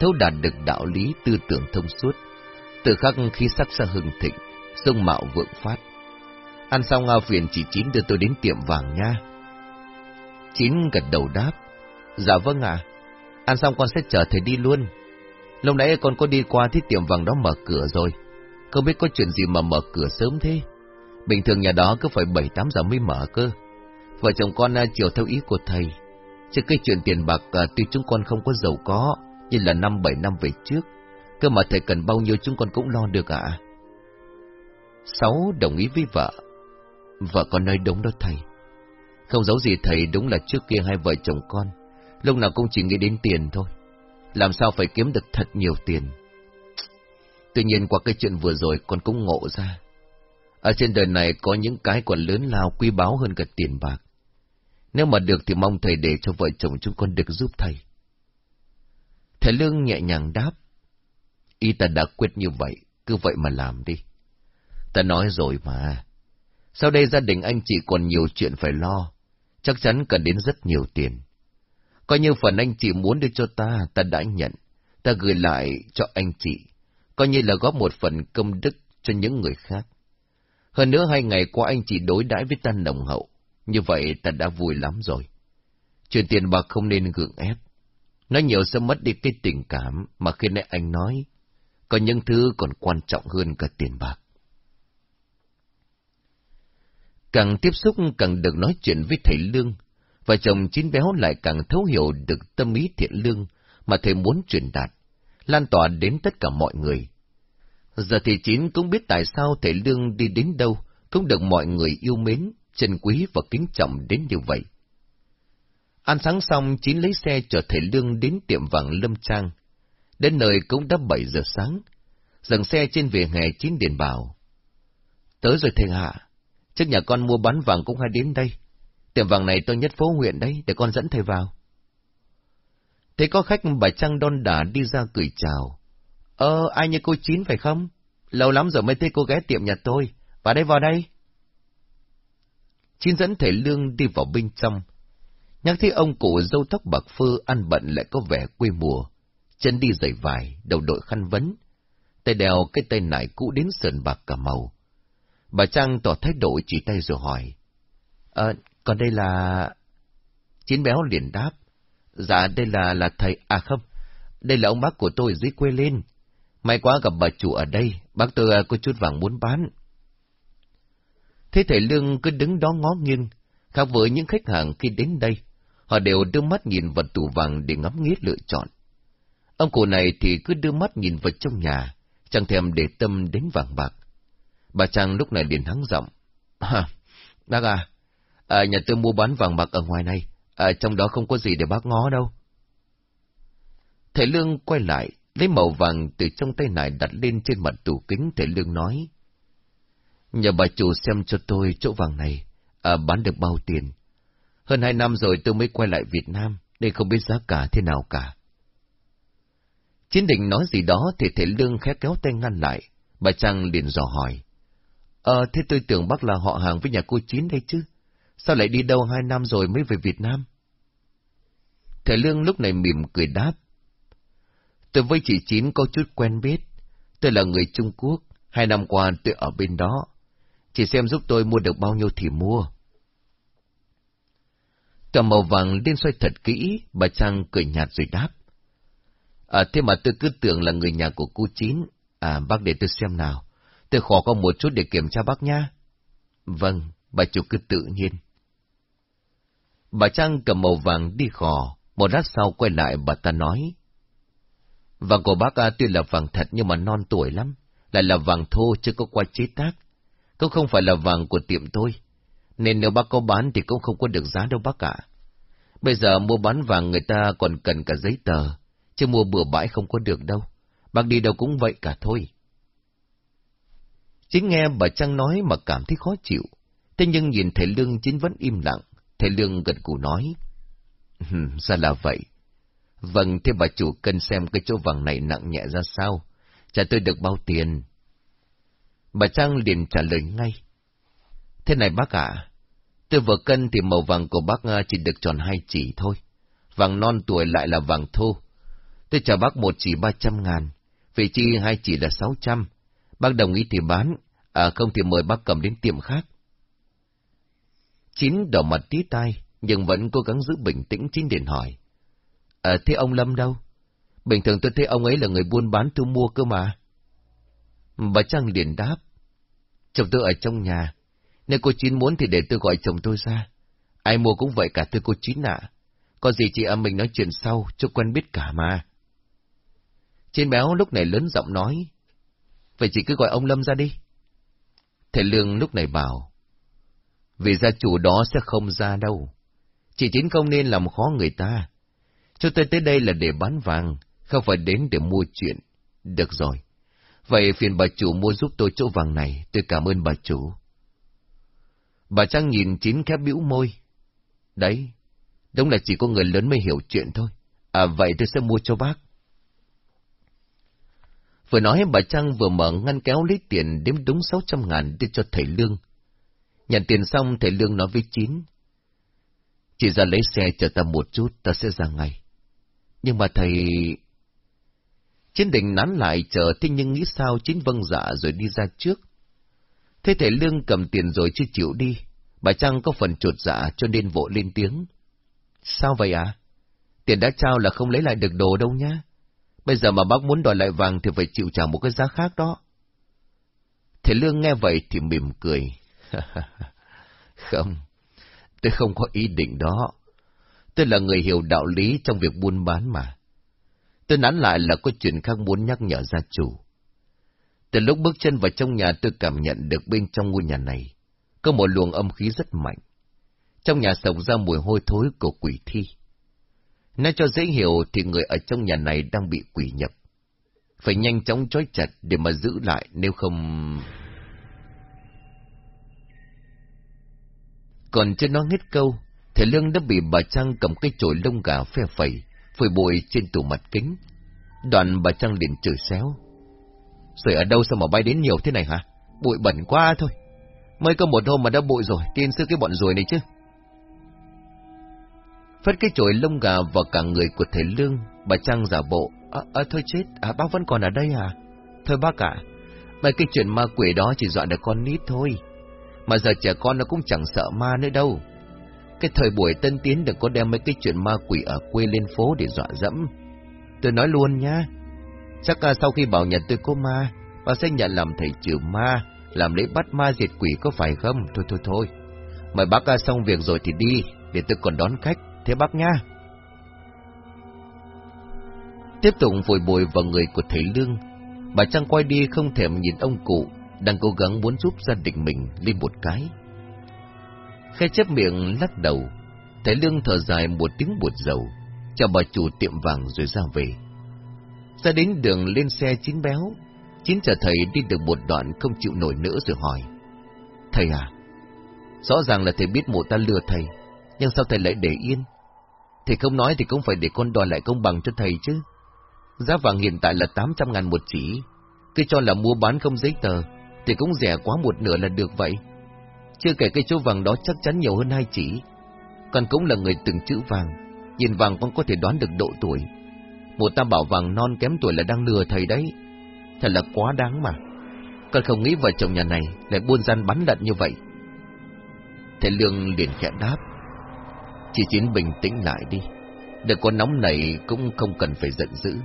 thấu đạt được đạo lý tư tưởng thông suốt, từ khắc khi sắc xa hưng thịnh, sông mạo vượng phát. Ăn xong ao phiền chị Chín đưa tôi đến tiệm vàng nha. Chín gật đầu đáp. Dạ vâng ạ. Ăn xong con sẽ chờ thầy đi luôn. Lúc nãy con có đi qua thì tiệm vàng đó mở cửa rồi. Không biết có chuyện gì mà mở cửa sớm thế. Bình thường nhà đó cứ phải 7-8 giờ mới mở cơ. Vợ chồng con à, chiều theo ý của thầy. Chứ cái chuyện tiền bạc à, tuy chúng con không có giàu có, như là năm bảy năm về trước. Cơ mà thầy cần bao nhiêu chúng con cũng lo được ạ. Sáu đồng ý với vợ. Vợ con nói đúng đó thầy. Không giấu gì thầy đúng là trước kia hai vợ chồng con, lúc nào cũng chỉ nghĩ đến tiền thôi. Làm sao phải kiếm được thật nhiều tiền. Tuy nhiên qua cái chuyện vừa rồi con cũng ngộ ra. Ở trên đời này có những cái còn lớn lao quý báu hơn cả tiền bạc. Nếu mà được thì mong thầy để cho vợ chồng chúng con được giúp thầy. Thầy Lương nhẹ nhàng đáp. Y ta đã quyết như vậy, cứ vậy mà làm đi. Ta nói rồi mà. Sau đây gia đình anh chị còn nhiều chuyện phải lo, chắc chắn cần đến rất nhiều tiền. Coi như phần anh chị muốn đưa cho ta, ta đã nhận, ta gửi lại cho anh chị, coi như là góp một phần công đức cho những người khác. Hơn nữa hai ngày qua anh chị đối đãi với ta nồng hậu, như vậy ta đã vui lắm rồi. Chuyện tiền bạc không nên gượng ép. Nói nhiều sẽ mất đi cái tình cảm mà khi nãy anh nói, có những thứ còn quan trọng hơn cả tiền bạc. Càng tiếp xúc càng được nói chuyện với thầy Lương, và chồng chín béo lại càng thấu hiểu được tâm ý thiện lương mà thầy muốn truyền đạt, lan tỏa đến tất cả mọi người. Giờ thì chín cũng biết tại sao thầy Lương đi đến đâu cũng được mọi người yêu mến, trân quý và kính trọng đến như vậy. Ăn sáng xong, Chín lấy xe chở thầy Lương đến tiệm vàng Lâm Trang. Đến nơi cũng đã bảy giờ sáng. Dừng xe trên vỉa hè Chín điền bảo. Tới rồi thầy hạ, Trước nhà con mua bán vàng cũng hay đến đây. Tiệm vàng này tôi nhất phố huyện đấy, để con dẫn thầy vào. Thấy có khách bà Trăng đon đả đi ra cười chào. Ờ, ai như cô Chín phải không? Lâu lắm rồi mới thấy cô ghé tiệm nhà tôi. Vào đây, vào đây. Chín dẫn thầy Lương đi vào bên trong. Nhắc thấy ông cụ dâu tóc bạc phơ ăn bận lại có vẻ quê mùa. Chân đi giày vải, đầu đội khăn vấn. Tay đèo cái tay nải cũ đến sườn bạc cả màu. Bà Trang tỏ thái độ chỉ tay rồi hỏi. Ờ, còn đây là... Chín béo liền đáp. Dạ, đây là là thầy... À không, đây là ông bác của tôi dưới quê lên. May quá gặp bà chủ ở đây, bác tôi ờ, có chút vàng muốn bán. Thế thầy Lương cứ đứng đó ngó nghiêng, khác với những khách hàng khi đến đây, họ đều đưa mắt nhìn vật tủ vàng để ngắm nghía lựa chọn. Ông cụ này thì cứ đưa mắt nhìn vật trong nhà, chẳng thèm để tâm đến vàng bạc. Bà Trang lúc này liền hắng giọng. À, bác à, à, nhà tôi mua bán vàng bạc ở ngoài này, à, trong đó không có gì để bác ngó đâu. Thầy Lương quay lại, lấy màu vàng từ trong tay này đặt lên trên mặt tủ kính, thầy Lương nói. Nhờ bà chủ xem cho tôi chỗ vàng này, à, bán được bao tiền. Hơn hai năm rồi tôi mới quay lại Việt Nam, nên không biết giá cả thế nào cả. Chiến định nói gì đó thì thầy Lương khẽ kéo tay ngăn lại, bà Trang liền dò hỏi. Ờ, thế tôi tưởng bác là họ hàng với nhà cô Chín đây chứ. Sao lại đi đâu hai năm rồi mới về Việt Nam? Thầy Lương lúc này mỉm cười đáp. Tôi với chị Chín có chút quen biết. Tôi là người Trung Quốc. Hai năm qua tôi ở bên đó. Chị xem giúp tôi mua được bao nhiêu thì mua. Cầm màu vàng lên xoay thật kỹ, bà Trang cười nhạt rồi đáp. À, thế mà tôi cứ tưởng là người nhà của cô Chín. À, bác để tôi xem nào. Tôi khó có một chút để kiểm tra bác nha. Vâng, bà chủ cứ tự nhiên. Bà Trang cầm màu vàng đi khò, một lát sau quay lại bà ta nói. Vàng của bác à, tuy là vàng thật nhưng mà non tuổi lắm, lại là vàng thô chứ có qua chế tác. Cũng không phải là vàng của tiệm tôi, nên nếu bác có bán thì cũng không có được giá đâu bác ạ. Bây giờ mua bán vàng người ta còn cần cả giấy tờ, chứ mua bừa bãi không có được đâu. Bác đi đâu cũng vậy cả thôi. Chính nghe bà Trang nói mà cảm thấy khó chịu. Thế nhưng nhìn thầy Lương chính vẫn im lặng. Thầy Lương gật cụ nói. Ra là vậy. Vâng, thế bà chủ cần xem cái chỗ vàng này nặng nhẹ ra sao. Trả tôi được bao tiền? Bà Trang liền trả lời ngay. Thế này bác ạ, tôi vừa cân thì màu vàng của bác à, chỉ được tròn hai chỉ thôi. vàng non tuổi lại là vàng thô. Tôi trả bác một chỉ ba trăm ngàn, vị chi hai chỉ là sáu trăm. Bác đồng ý thì bán, à không thì mời bác cầm đến tiệm khác. Chín đỏ mặt tí tai, nhưng vẫn cố gắng giữ bình tĩnh chín điện hỏi. À thế ông Lâm đâu? Bình thường tôi thấy ông ấy là người buôn bán thu mua cơ mà. Bà Trang liền đáp. Chồng tôi ở trong nhà. Nếu cô Chín muốn thì để tôi gọi chồng tôi ra. Ai mua cũng vậy cả tôi cô Chín ạ. Có gì chị em mình nói chuyện sau, cho quen biết cả mà. Trên béo lúc này lớn giọng nói. Vậy chị cứ gọi ông Lâm ra đi. Thầy Lương lúc này bảo. Vì gia chủ đó sẽ không ra đâu. Chị Chín không nên làm khó người ta. Cho tôi tới đây là để bán vàng, không phải đến để mua chuyện. Được rồi. Vậy phiền bà chủ mua giúp tôi chỗ vàng này, tôi cảm ơn bà chủ. Bà Trang nhìn Chín khép bĩu môi. Đấy, đúng là chỉ có người lớn mới hiểu chuyện thôi. À vậy tôi sẽ mua cho bác. Vừa nói bà Trang vừa mở ngăn kéo lấy tiền đếm đúng sáu trăm ngàn đưa cho thầy Lương. Nhận tiền xong thầy Lương nói với Chín. Chỉ ra lấy xe chờ ta một chút, ta sẽ ra ngay. Nhưng mà thầy... Chiến định nán lại chờ thế nhưng nghĩ sao Chín vâng dạ rồi đi ra trước. Thế thầy Lương cầm tiền rồi chưa chịu đi. Bà Trang có phần chuột dạ cho nên vội lên tiếng. Sao vậy ạ? À? Tiền đã trao là không lấy lại được đồ đâu nhá. Bây giờ mà bác muốn đòi lại vàng thì phải chịu trả một cái giá khác đó. Thầy Lương nghe vậy thì mỉm cười. không, tôi không có ý định đó. Tôi là người hiểu đạo lý trong việc buôn bán mà. Tôi nán lại là có chuyện khác muốn nhắc nhở gia chủ. Từ lúc bước chân vào trong nhà tôi cảm nhận được bên trong ngôi nhà này có một luồng âm khí rất mạnh. Trong nhà sộc ra mùi hôi thối của quỷ thi. Nói cho dễ hiểu thì người ở trong nhà này đang bị quỷ nhập. Phải nhanh chóng trói chặt để mà giữ lại nếu không... Còn chưa nói hết câu, Thầy Lương đã bị bà Trang cầm cái chổi lông gà phe phẩy, phơi bụi trên tủ mặt kính. Đoạn bà Trang liền chửi xéo. Rồi ở đâu sao mà bay đến nhiều thế này hả? Bụi bẩn quá thôi. Mới có một hôm mà đã bụi rồi, tin sư cái bọn ruồi này chứ. Phát cái chổi lông gà vào cả người của thầy Lương, bà Trang giả bộ. À, à thôi chết, à, bác vẫn còn ở đây à? Thôi bác ạ, à, mấy cái chuyện ma quỷ đó chỉ dọa được con nít thôi. Mà giờ trẻ con nó cũng chẳng sợ ma nữa đâu. Cái thời buổi tân tiến đừng có đem mấy cái chuyện ma quỷ ở quê lên phố để dọa dẫm. Tôi nói luôn nhá. Chắc là sau khi bảo nhận tôi có ma, bà sẽ nhận làm thầy trừ ma, làm lễ bắt ma diệt quỷ có phải không? Thôi thôi thôi. Mời bác ca xong việc rồi thì đi, để tôi còn đón khách. Thế bác nha. Tiếp tục vội bồi vào người của thầy Lương, bà Trang quay đi không thèm nhìn ông cụ, đang cố gắng muốn giúp gia đình mình lên một cái. Khe chép miệng lắc đầu, thầy Lương thở dài một tiếng buột dầu, chào bà chủ tiệm vàng rồi ra về. Ra đến đường lên xe chín béo, chín chờ thầy đi được một đoạn không chịu nổi nữa rồi hỏi. Thầy à, rõ ràng là thầy biết mụ ta lừa thầy, nhưng sao thầy lại để yên? Thì không nói thì cũng phải để con đòi lại công bằng cho thầy chứ. Giá vàng hiện tại là 800 ngàn một chỉ, cứ cho là mua bán không giấy tờ, thì cũng rẻ quá một nửa là được vậy. Chưa kể cái chỗ vàng đó chắc chắn nhiều hơn hai chỉ. Còn cũng là người từng chữ vàng, nhìn vàng con có thể đoán được độ tuổi. Một ta bảo vàng non kém tuổi là đang lừa thầy đấy. Thật là quá đáng mà. Con không nghĩ vợ chồng nhà này lại buôn gian bắn lận như vậy. Thầy Lương liền khẽ đáp. Chị chiến bình tĩnh lại đi. để có nóng này cũng không cần phải giận dữ.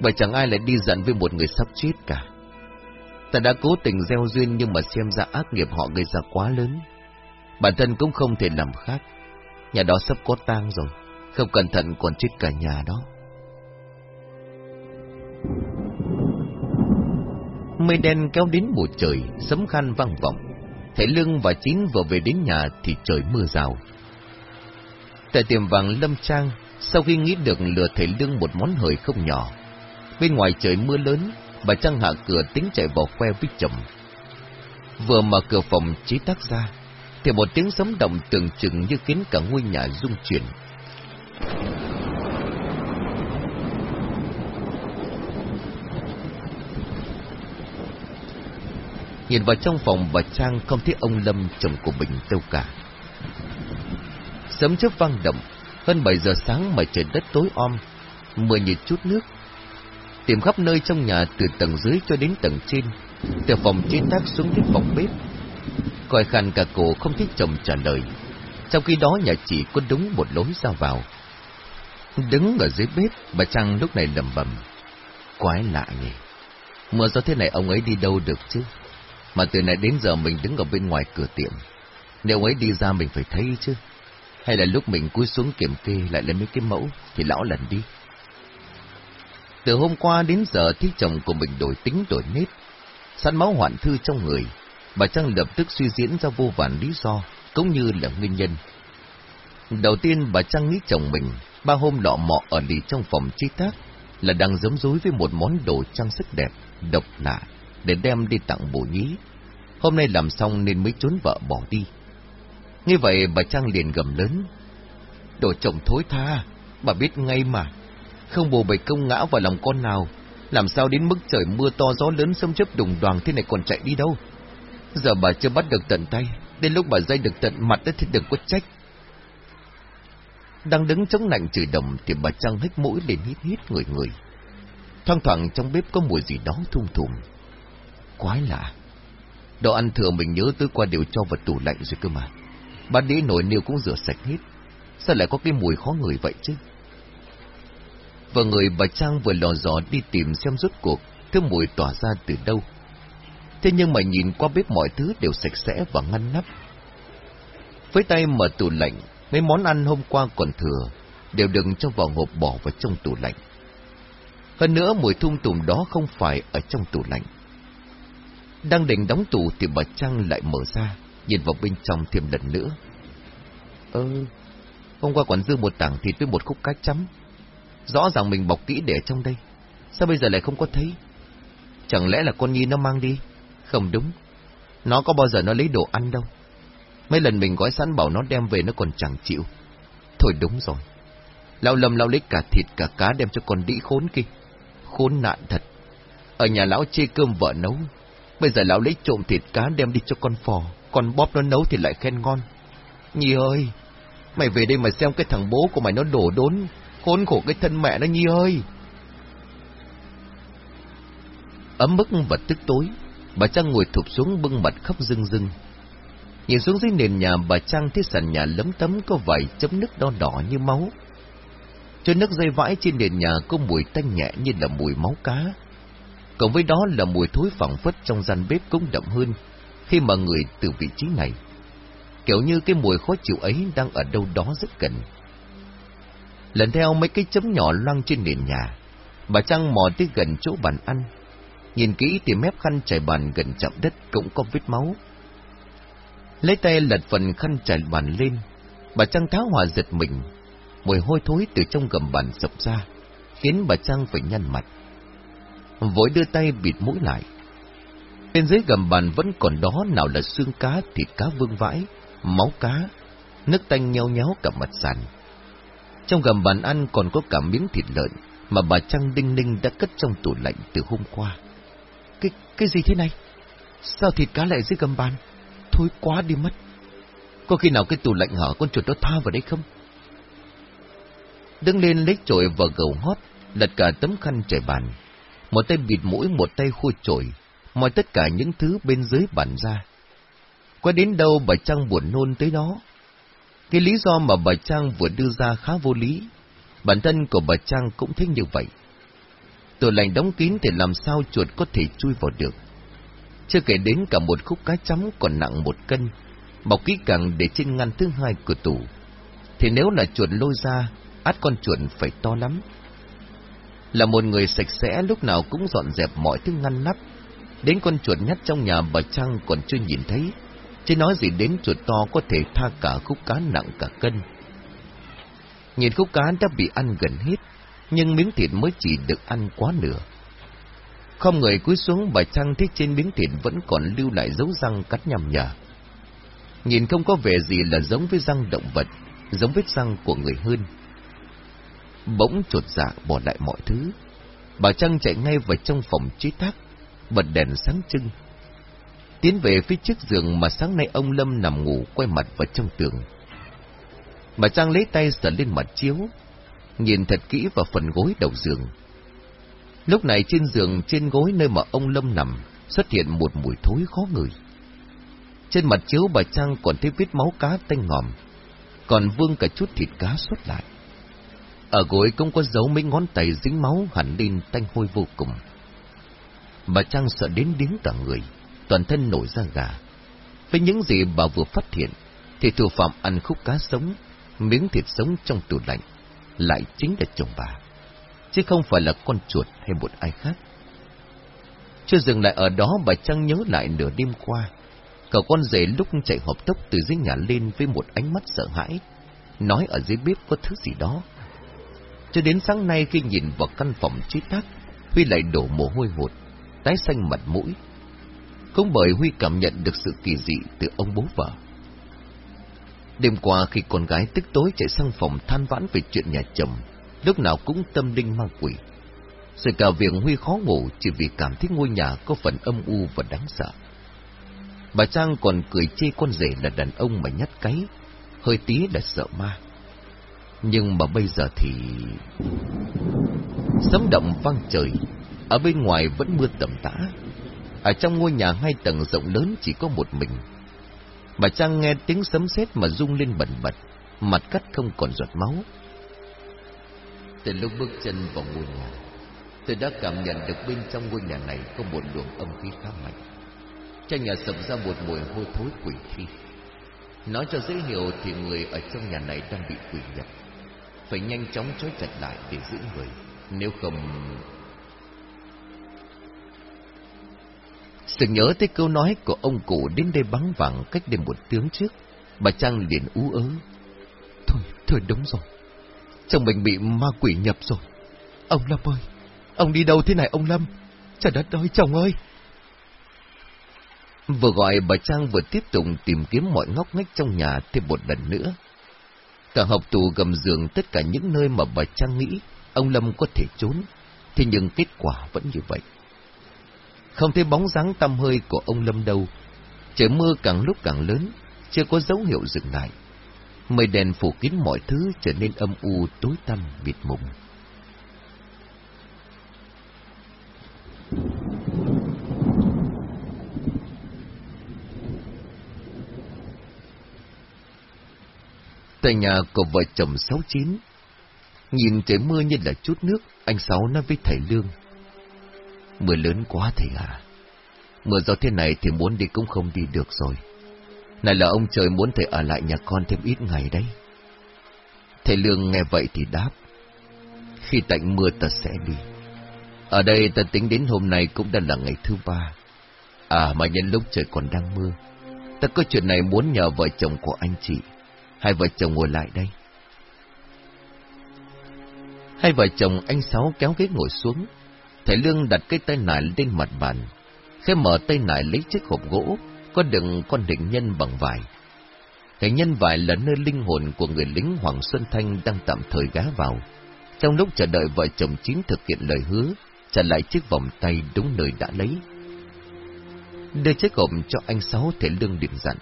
Bởi chẳng ai lại đi giận với một người sắp chết cả. Ta đã cố tình gieo duyên nhưng mà xem ra ác nghiệp họ gây ra quá lớn. Bản thân cũng không thể làm khác. Nhà đó sắp có tang rồi. Không cẩn thận còn chết cả nhà đó. Mây đen kéo đến bầu trời, sấm khan vang vọng. Thầy Lương và Chín vừa về đến nhà thì trời mưa rào. Tại tiệm vàng Lâm Trang, sau khi nghĩ được lừa thầy Lương một món hời không nhỏ, bên ngoài trời mưa lớn, bà Trang hạ cửa tính chạy vào khoe với chồng. Vừa mở cửa phòng chế tác ra, thì một tiếng sấm động tưởng chừng như khiến cả ngôi nhà rung chuyển. Nhìn vào trong phòng bà Trang không thấy ông Lâm chồng của mình đâu cả. Sấm chớp vang động, Hơn 7 giờ sáng mà trời đất tối om, mưa như chút nước. Tìm khắp nơi trong nhà từ tầng dưới cho đến tầng trên, từ phòng chế tác xuống đến phòng bếp. Coi khăn cả cổ không thích chồng trả lời. Trong khi đó nhà chỉ có đúng một lối ra vào. Đứng ở dưới bếp, bà Trăng lúc này lầm bầm. Quái lạ nhỉ. Mưa gió thế này ông ấy đi đâu được chứ? Mà từ nãy đến giờ mình đứng ở bên ngoài cửa tiệm. Nếu ông ấy đi ra mình phải thấy chứ. Hay là lúc mình cúi xuống kiểm kê lại lấy mấy cái mẫu thì lão lần đi. Từ hôm qua đến giờ thí chồng của mình đổi tính đổi nết. Săn máu hoạn thư trong người. Bà Trăng lập tức suy diễn ra vô vàn lý do, cũng như là nguyên nhân. Đầu tiên bà Trăng nghĩ chồng mình, ba hôm lọ mọ ở lì trong phòng chi tác, là đang giấm dối với một món đồ trang sức đẹp, độc lạ, để đem đi tặng bổ nhí. Hôm nay làm xong nên mới trốn vợ bỏ đi. Như vậy bà Trang liền gầm lớn. Đồ chồng thối tha, bà biết ngay mà. Không bù bầy công ngã vào lòng con nào, làm sao đến mức trời mưa to gió lớn sấm chấp đùng đoàn thế này còn chạy đi đâu. Giờ bà chưa bắt được tận tay, đến lúc bà dây được tận mặt thì đừng có trách. Đang đứng chống lạnh chửi đồng thì bà Trang hít mũi lên hít hít người người. Thoang thoảng trong bếp có mùi gì đó thum thùm. Quái lạ. Đồ ăn thừa mình nhớ tới qua đều cho vào tủ lạnh rồi cơ mà. Ba đĩa nồi niêu cũng rửa sạch hết. Sao lại có cái mùi khó ngửi vậy chứ? Và người bà Trang vừa lò dò đi tìm xem rốt cuộc thứ mùi tỏa ra từ đâu. Thế nhưng mà nhìn qua bếp mọi thứ đều sạch sẽ và ngăn nắp. Với tay mở tủ lạnh, mấy món ăn hôm qua còn thừa, đều đựng cho vào hộp bỏ vào trong tủ lạnh. Hơn nữa mùi thung tùm đó không phải ở trong tủ lạnh. Đang định đóng tủ thì bà Trang lại mở ra, nhìn vào bên trong thêm lần nữa. Ơ, hôm qua còn dư một tảng thịt với một khúc cá chấm. Rõ ràng mình bọc kỹ để trong đây. Sao bây giờ lại không có thấy? Chẳng lẽ là con Nhi nó mang đi? Không đúng. Nó có bao giờ nó lấy đồ ăn đâu. Mấy lần mình gói sẵn bảo nó đem về nó còn chẳng chịu. Thôi đúng rồi. Lão lầm lão lấy cả thịt cả cá đem cho con đĩ khốn kia. Khốn nạn thật. Ở nhà lão chê cơm vợ nấu. Bây giờ lão lấy trộm thịt cá đem đi cho con phò. Con bóp nó nấu thì lại khen ngon. Nhi ơi! Mày về đây mà xem cái thằng bố của mày nó đổ đốn. Khốn khổ cái thân mẹ nó Nhi ơi! Ấm bức và tức tối. Bà Trang ngồi thụp xuống bưng mặt khóc rưng rưng. Nhìn xuống dưới nền nhà, bà Trang thấy sàn nhà lấm tấm có vài chấm nước đo đỏ như máu. trên nước dây vãi trên nền nhà có mùi tanh nhẹ như là mùi máu cá. Cộng với đó là mùi thối phẳng phất trong gian bếp cũng đậm hơn khi mà người từ vị trí này. Kiểu như cái mùi khó chịu ấy đang ở đâu đó rất gần. Lần theo mấy cái chấm nhỏ loang trên nền nhà, bà Trang mò tới gần chỗ bàn ăn. Nhìn kỹ thì mép khăn trải bàn gần chạm đất cũng có vết máu. Lấy tay lật phần khăn trải bàn lên, bà Trang tháo hòa giật mình, mùi hôi thối từ trong gầm bàn sập ra, khiến bà Trang phải nhăn mặt. Vội đưa tay bịt mũi lại. Bên dưới gầm bàn vẫn còn đó nào là xương cá, thịt cá vương vãi, máu cá, nước tanh nheo nháo cả mặt sàn. Trong gầm bàn ăn còn có cả miếng thịt lợn mà bà Trăng Đinh Ninh đã cất trong tủ lạnh từ hôm qua. Cái, cái gì thế này? Sao thịt cá lại dưới gầm bàn? Thôi quá đi mất. Có khi nào cái tủ lạnh hở con chuột đó tha vào đấy không? Đứng lên lấy chổi và gầu hót, lật cả tấm khăn trải bàn. Một tay bịt mũi, một tay khui chổi, mọi tất cả những thứ bên dưới bản ra. Qua đến đâu bà Trang buồn nôn tới đó. Cái lý do mà bà Trang vừa đưa ra khá vô lý. Bản thân của bà Trang cũng thích như vậy. Tủ lạnh đóng kín thì làm sao chuột có thể chui vào được. Chưa kể đến cả một khúc cá chấm còn nặng một cân, bọc kỹ càng để trên ngăn thứ hai của tủ. Thì nếu là chuột lôi ra, át con chuột phải to lắm. Là một người sạch sẽ lúc nào cũng dọn dẹp mọi thứ ngăn nắp. Đến con chuột nhắt trong nhà bà Trăng còn chưa nhìn thấy, chứ nói gì đến chuột to có thể tha cả khúc cá nặng cả cân. Nhìn khúc cá đã bị ăn gần hết, nhưng miếng thịt mới chỉ được ăn quá nửa. Không người cúi xuống bà Trăng thấy trên miếng thịt vẫn còn lưu lại dấu răng cắt nhằm nhà. Nhìn không có vẻ gì là giống với răng động vật, giống vết răng của người hơn. Bỗng chuột dạ bỏ lại mọi thứ. Bà Trăng chạy ngay vào trong phòng chế tác, bật đèn sáng trưng. Tiến về phía trước giường mà sáng nay ông Lâm nằm ngủ quay mặt vào trong tường. Bà Trang lấy tay sờ lên mặt chiếu, nhìn thật kỹ vào phần gối đầu giường. Lúc này trên giường, trên gối nơi mà ông Lâm nằm, xuất hiện một mùi thối khó ngửi. Trên mặt chiếu bà Trang còn thấy vết máu cá tanh ngòm, còn vương cả chút thịt cá xuất lại. Ở gối cũng có dấu mấy ngón tay dính máu hẳn lên tanh hôi vô cùng. Bà Trang sợ đến điếng cả người, toàn thân nổi ra gà. Với những gì bà vừa phát hiện, thì thủ phạm ăn khúc cá sống, miếng thịt sống trong tủ lạnh, lại chính là chồng bà, chứ không phải là con chuột hay một ai khác. Chưa dừng lại ở đó, bà Trang nhớ lại nửa đêm qua, cậu con rể lúc chạy hộp tốc từ dưới nhà lên với một ánh mắt sợ hãi, nói ở dưới bếp có thứ gì đó. Cho đến sáng nay khi nhìn vào căn phòng chế tác, Huy lại đổ mồ hôi hột, tái xanh mặt mũi. Cũng bởi Huy cảm nhận được sự kỳ dị từ ông bố vợ. Đêm qua khi con gái tức tối chạy sang phòng than vãn về chuyện nhà chồng, lúc nào cũng tâm linh ma quỷ. Rồi cả việc Huy khó ngủ chỉ vì cảm thấy ngôi nhà có phần âm u và đáng sợ. Bà Trang còn cười chê con rể là đàn ông mà nhát cái, hơi tí là sợ ma. Nhưng mà bây giờ thì... Sấm động vang trời, ở bên ngoài vẫn mưa tầm tã. Ở trong ngôi nhà hai tầng rộng lớn chỉ có một mình. Bà Trang nghe tiếng sấm sét mà rung lên bẩn bật, mặt cắt không còn giọt máu. Từ lúc bước chân vào ngôi nhà, tôi đã cảm nhận được bên trong ngôi nhà này có một luồng âm khí khá mạnh. Trong nhà sập ra một mùi hôi thối quỷ thi. Nói cho dễ hiểu thì người ở trong nhà này đang bị quỷ nhập. Phải nhanh chóng trói chặt lại để giữ người, nếu không... Sự nhớ tới câu nói của ông cụ đến đây bắn vàng cách đây một tiếng trước, bà Trang liền ú ớ. Thôi, thôi đúng rồi, chồng mình bị ma quỷ nhập rồi. Ông Lâm ơi, ông đi đâu thế này ông Lâm? Trời đất ơi, chồng ơi! Vừa gọi bà Trang vừa tiếp tục tìm kiếm mọi ngóc ngách trong nhà thêm một lần nữa. Cả học tù gầm giường tất cả những nơi mà bà Trang nghĩ ông Lâm có thể trốn, thì nhưng kết quả vẫn như vậy. Không thấy bóng dáng tăm hơi của ông Lâm đâu. Trời mưa càng lúc càng lớn, chưa có dấu hiệu dừng lại. Mây đèn phủ kín mọi thứ trở nên âm u tối tăm mịt mùng. Tại nhà của vợ chồng Sáu Chín, nhìn trời mưa như là chút nước, anh Sáu nói với thầy Lương. Mưa lớn quá thầy à. Mưa gió thế này thì muốn đi cũng không đi được rồi. Này là ông trời muốn thầy ở lại nhà con thêm ít ngày đấy. Thầy Lương nghe vậy thì đáp. Khi tạnh mưa ta sẽ đi. Ở đây ta tính đến hôm nay cũng đã là ngày thứ ba. À mà nhân lúc trời còn đang mưa. Ta có chuyện này muốn nhờ vợ chồng của anh chị. Hai vợ chồng ngồi lại đây. Hai vợ chồng anh Sáu kéo ghế ngồi xuống. Thầy Lương đặt cái tay nải lên mặt bàn. Khẽ mở tay nải lấy chiếc hộp gỗ, có đựng con định nhân bằng vải. Cái nhân vải là nơi linh hồn của người lính Hoàng Xuân Thanh đang tạm thời gá vào. Trong lúc chờ đợi vợ chồng chính thực hiện lời hứa, trả lại chiếc vòng tay đúng nơi đã lấy. Đưa chiếc hộp cho anh Sáu thể lương điểm dặn.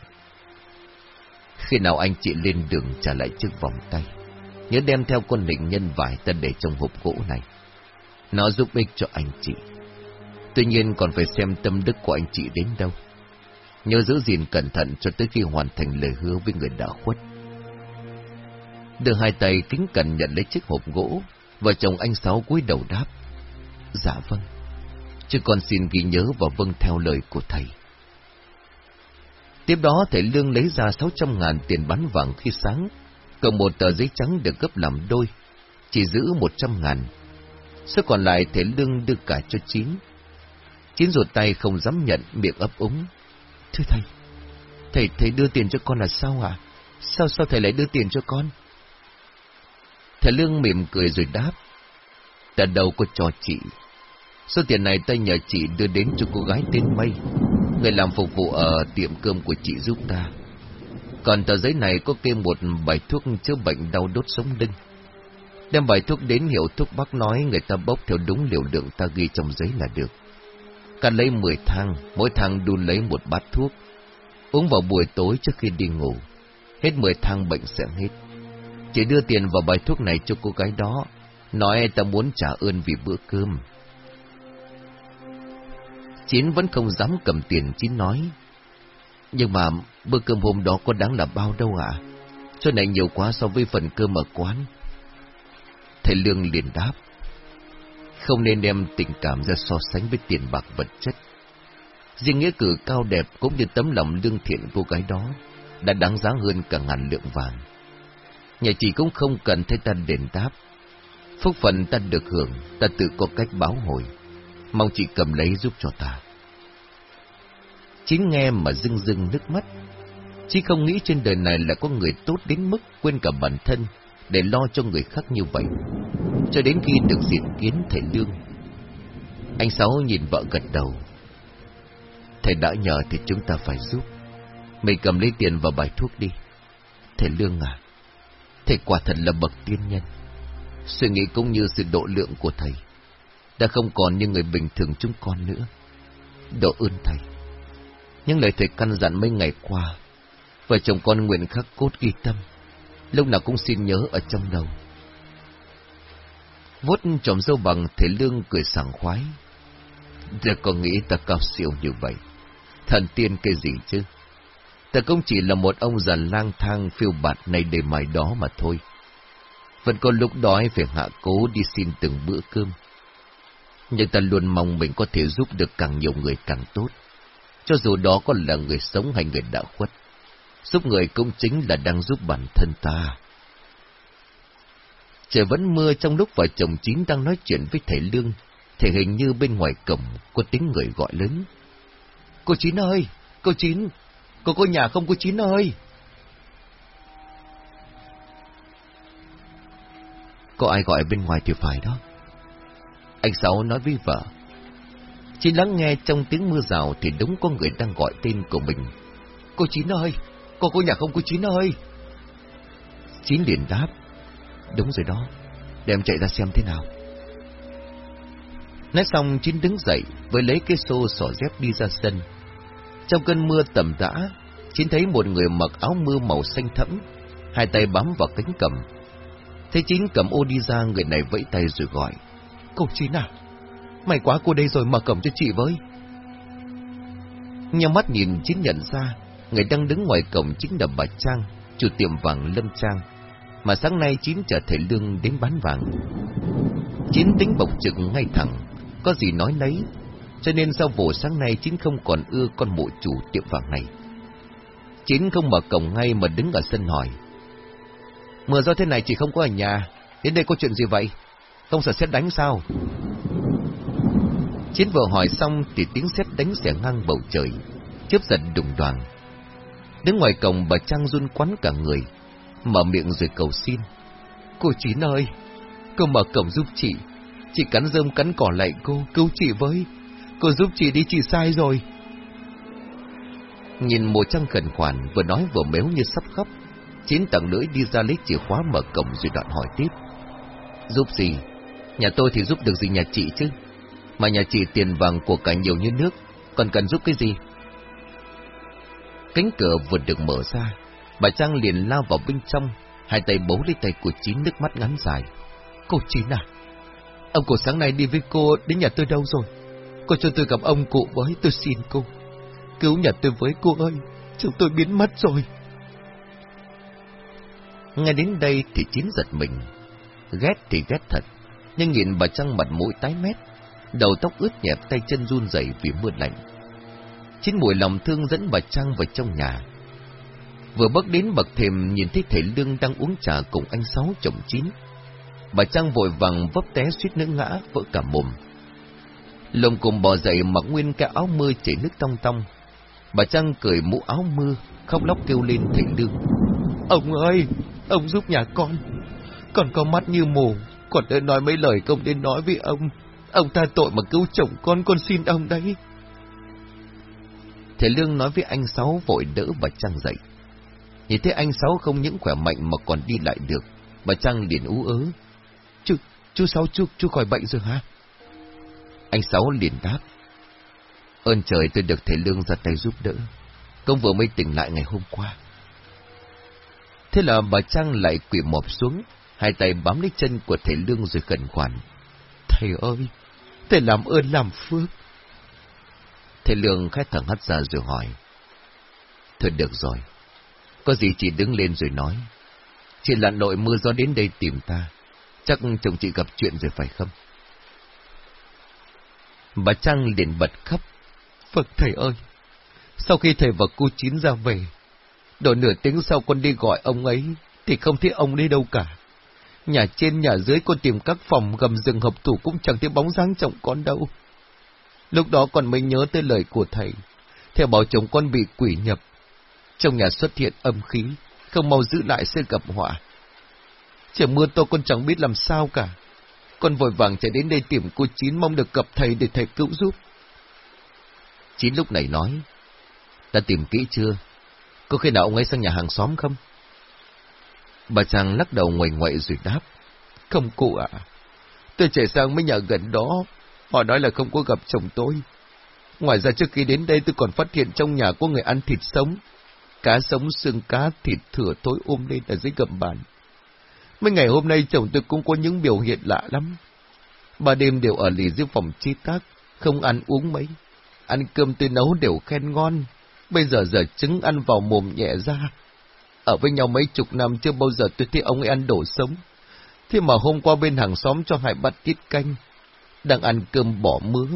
Khi nào anh chị lên đường trả lại chiếc vòng tay, nhớ đem theo con định nhân vải ta để trong hộp gỗ này. Nó giúp ích cho anh chị. Tuy nhiên còn phải xem tâm đức của anh chị đến đâu. Nhớ giữ gìn cẩn thận cho tới khi hoàn thành lời hứa với người đã khuất. Đưa hai tay kính cẩn nhận lấy chiếc hộp gỗ, vợ chồng anh Sáu cúi đầu đáp. Dạ vâng, chứ con xin ghi nhớ và vâng theo lời của thầy. Tiếp đó thầy Lương lấy ra 600 ngàn tiền bán vàng khi sáng, cầm một tờ giấy trắng được gấp làm đôi, chỉ giữ 100 ngàn. Số còn lại thể Lương đưa cả cho Chín. Chín ruột tay không dám nhận, miệng ấp úng. Thưa thầy, thầy thầy đưa tiền cho con là sao à? Sao sao thầy lại đưa tiền cho con? Thầy Lương mỉm cười rồi đáp. Ta đâu có cho chị. Số tiền này ta nhờ chị đưa đến cho cô gái tên Mây, người làm phục vụ ở tiệm cơm của chị giúp ta. Còn tờ giấy này có kê một bài thuốc chữa bệnh đau đốt sống lưng. Đem bài thuốc đến hiệu thuốc bác nói người ta bốc theo đúng liều lượng ta ghi trong giấy là được. Cắt lấy 10 thang, mỗi thang đun lấy một bát thuốc. Uống vào buổi tối trước khi đi ngủ. Hết 10 thang bệnh sẽ hết. Chỉ đưa tiền vào bài thuốc này cho cô gái đó, nói ta muốn trả ơn vì bữa cơm. Chín vẫn không dám cầm tiền, Chín nói. Nhưng mà bữa cơm hôm đó có đáng là bao đâu ạ? À? Số này nhiều quá so với phần cơm ở quán. Thầy Lương liền đáp. Không nên đem tình cảm ra so sánh với tiền bạc vật chất. Riêng nghĩa cử cao đẹp cũng như tấm lòng lương thiện cô gái đó đã đáng giá hơn cả ngàn lượng vàng. Nhà chị cũng không cần thấy ta đền đáp. Phúc phần ta được hưởng, ta tự có cách báo hồi. Mong chị cầm lấy giúp cho ta. Chín nghe mà rưng rưng nước mắt. Chị không nghĩ trên đời này là có người tốt đến mức quên cả bản thân để lo cho người khác như vậy. Cho đến khi được diện kiến thầy Lương. Anh Sáu nhìn vợ gật đầu. Thầy đã nhờ thì chúng ta phải giúp. Mày cầm lấy tiền và bài thuốc đi. Thầy Lương à, thầy quả thật là bậc tiên nhân. Suy nghĩ cũng như sự độ lượng của thầy. Đã không còn như người bình thường chúng con nữa. Độ ơn thầy. Những lời thầy căn dặn mấy ngày qua, vợ chồng con nguyện khắc cốt ghi tâm, lúc nào cũng xin nhớ ở trong đầu. Vốt trộm dâu bằng thể Lương cười sảng khoái. Giờ còn nghĩ ta cao siêu như vậy. Thần tiên cái gì chứ? Ta cũng chỉ là một ông già lang thang phiêu bạt này để mài đó mà thôi. Vẫn có lúc đói phải hạ cố đi xin từng bữa cơm. Nhưng ta luôn mong mình có thể giúp được càng nhiều người càng tốt. Cho dù đó có là người sống hay người đã khuất. Giúp người cũng chính là đang giúp bản thân ta. Trời vẫn mưa trong lúc vợ chồng chín đang nói chuyện với thầy Lương, thì hình như bên ngoài cổng có tiếng người gọi lớn. Cô Chín ơi! Cô Chín! Cô có nhà không cô Chín ơi? Có ai gọi bên ngoài thì phải đó. Anh Sáu nói với vợ. Chỉ lắng nghe trong tiếng mưa rào thì đúng có người đang gọi tên của mình. Cô Chín ơi! Cô có nhà không cô Chín ơi? Chín liền đáp. Đúng rồi đó. Để em chạy ra xem thế nào. Nói xong Chín đứng dậy với lấy cái xô sỏ dép đi ra sân. Trong cơn mưa tầm tã, Chín thấy một người mặc áo mưa màu xanh thẫm, hai tay bám vào cánh cầm. Thấy Chín cầm ô đi ra, người này vẫy tay rồi gọi. Cô Chín à, may quá cô đây rồi mở cổng cho chị với. Nhắm mắt nhìn Chín nhận ra, người đang đứng ngoài cổng chính là bà Trang, chủ tiệm vàng Lâm Trang, mà sáng nay Chín trở thể lương đến bán vàng. Chín tính bộc trực ngay thẳng, có gì nói lấy, cho nên sau vụ sáng nay Chín không còn ưa con mụ chủ tiệm vàng này. Chín không mở cổng ngay mà đứng ở sân hỏi. Mưa do thế này chỉ không có ở nhà, đến đây có chuyện gì vậy? Không sợ xét đánh sao? Chín vừa hỏi xong thì tiếng xét đánh xẻ ngang bầu trời, chớp giật đùng đoàn. Đứng ngoài cổng bà Trang run quắn cả người, mở miệng rồi cầu xin. Cô Chín ơi, cô mở cổng giúp chị, chị cắn rơm cắn cỏ lại cô, cứu chị với. Cô giúp chị đi, chị sai rồi. Nhìn mùa trăng khẩn khoản, vừa nói vừa méo như sắp khóc. Chín tầng lưỡi đi ra lấy chìa khóa mở cổng rồi đoạn hỏi tiếp. Giúp gì? Nhà tôi thì giúp được gì nhà chị chứ? Mà nhà chị tiền vàng của cả nhiều như nước, còn cần giúp cái gì? Cánh cửa vừa được mở ra, bà Trang liền lao vào bên trong, hai tay bấu lấy tay của Chín nước mắt ngắn dài. Cô Chín à, ông cụ sáng nay đi với cô đến nhà tôi đâu rồi? Cô cho tôi gặp ông cụ với, tôi xin cô. Cứu nhà tôi với cô ơi, chúng tôi biến mất rồi. Nghe đến đây thì Chín giật mình. Ghét thì ghét thật, nhưng nhìn bà trang mặt mũi tái mét, đầu tóc ướt nhẹp tay chân run rẩy vì mưa lạnh. Chín mùi lòng thương dẫn bà trang vào trong nhà. Vừa bước đến bậc thềm nhìn thấy thầy Lương đang uống trà cùng anh Sáu chồng Chín. Bà trang vội vàng vấp té suýt nữa ngã, vỡ cả mồm. Lồng cùng bò dậy mặc nguyên cái áo mưa chảy nước tong tong. Bà trang cởi mũ áo mưa, khóc lóc kêu lên thầy Lương. Ông ơi, ông giúp nhà con. Con có mắt như mù, còn đã nói mấy lời không nên nói với ông. Ông ta tội mà cứu chồng con, con xin ông đấy. Thầy Lương nói với anh Sáu vội đỡ bà trang dậy. Nhìn thấy anh Sáu không những khỏe mạnh mà còn đi lại được, bà trang liền ú ớ. Chú, chú Sáu, chú, chú khỏi bệnh rồi hả? Anh Sáu liền đáp. Ơn trời tôi được thầy Lương ra tay giúp đỡ. Công vừa mới tỉnh lại ngày hôm qua. Thế là bà Trang lại quỳ mọp xuống, hai tay bám lấy chân của thầy Lương rồi khẩn khoản. Thầy ơi, thầy làm ơn làm phước. Thầy Lương khét thẳng hắt ra rồi hỏi. Thôi được rồi, có gì chị đứng lên rồi nói. Chị là nội mưa gió đến đây tìm ta, chắc chồng chị gặp chuyện rồi phải không? Bà Trang liền bật khóc. Phật thầy ơi, sau khi thầy và cô Chín ra về, Độ nửa tiếng sau con đi gọi ông ấy, thì không thấy ông đi đâu cả. Nhà trên nhà dưới con tìm các phòng gầm rừng hợp thủ cũng chẳng thấy bóng dáng chồng con đâu. Lúc đó con mới nhớ tới lời của thầy. theo bảo chồng con bị quỷ nhập. Trong nhà xuất hiện âm khí, không mau giữ lại sẽ gặp họa. Trời mưa to con chẳng biết làm sao cả. Con vội vàng chạy đến đây tìm cô Chín mong được gặp thầy để thầy cứu giúp. Chín lúc này nói, đã tìm kỹ chưa? Có khi nào ông ấy sang nhà hàng xóm không? Bà chàng lắc đầu ngoài ngoại rồi đáp. Không cụ ạ. Tôi chạy sang mấy nhà gần đó. Họ nói là không có gặp chồng tôi. Ngoài ra trước khi đến đây tôi còn phát hiện trong nhà có người ăn thịt sống. Cá sống, xương cá, thịt thừa tối ôm lên ở dưới gầm bàn. Mấy ngày hôm nay chồng tôi cũng có những biểu hiện lạ lắm. Ba đêm đều ở lì dưới phòng chi tác, không ăn uống mấy. Ăn cơm tôi nấu đều khen ngon, Bây giờ giờ trứng ăn vào mồm nhẹ ra. Ở với nhau mấy chục năm chưa bao giờ tôi thấy ông ấy ăn đổ sống. Thế mà hôm qua bên hàng xóm cho hai bát tiết canh. Đang ăn cơm bỏ mứa.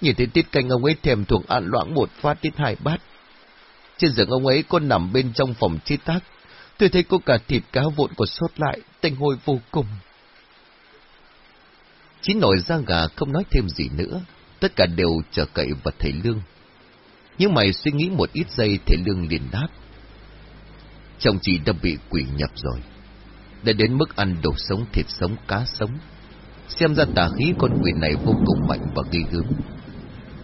Nhìn thấy tiết canh ông ấy thèm thuồng ăn loãng một phát tiết hai bát. Trên giường ông ấy có nằm bên trong phòng chi tác. Tôi thấy có cả thịt cá vụn còn sót lại, tanh hôi vô cùng. Chí nổi da gà không nói thêm gì nữa, tất cả đều chờ cậy vào thầy Lương. Nhưng mày suy nghĩ một ít giây thầy Lương liền đáp. Chồng chị đã bị quỷ nhập rồi. Đã đến mức ăn đồ sống, thịt sống, cá sống. Xem ra tà khí con quỷ này vô cùng mạnh và ghê gớm.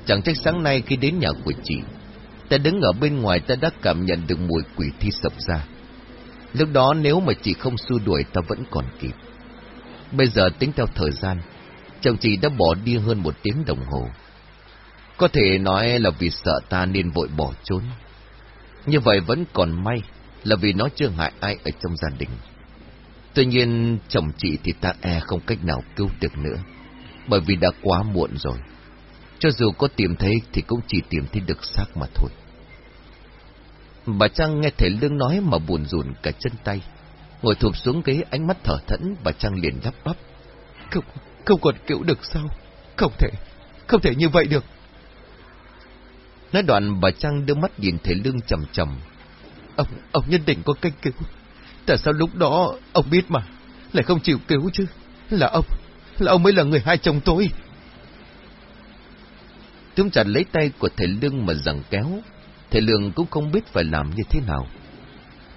Chẳng trách sáng nay khi đến nhà của chị, ta đứng ở bên ngoài ta đã cảm nhận được mùi quỷ thi sập ra. Lúc đó nếu mà chị không xua đuổi ta vẫn còn kịp. Bây giờ tính theo thời gian, chồng chị đã bỏ đi hơn một tiếng đồng hồ. Có thể nói là vì sợ ta nên vội bỏ trốn. Như vậy vẫn còn may là vì nó chưa hại ai ở trong gia đình. Tuy nhiên, chồng chị thì ta e không cách nào cứu được nữa, bởi vì đã quá muộn rồi. Cho dù có tìm thấy thì cũng chỉ tìm thấy được xác mà thôi. Bà Trang nghe thấy Lương nói mà buồn rùn cả chân tay. Ngồi thụp xuống ghế ánh mắt thở thẫn, bà Trang liền lắp bắp. Không, không còn cứu được sao? Không thể, không thể như vậy được. Nói đoạn bà Trang đưa mắt nhìn thấy Lương trầm trầm. Ông, ông nhất định có cách cứu. Tại sao lúc đó ông biết mà, lại không chịu cứu chứ? Là ông, là ông mới là người hai chồng tôi. Tướng chặt lấy tay của thầy Lương mà giằng kéo, thầy Lương cũng không biết phải làm như thế nào.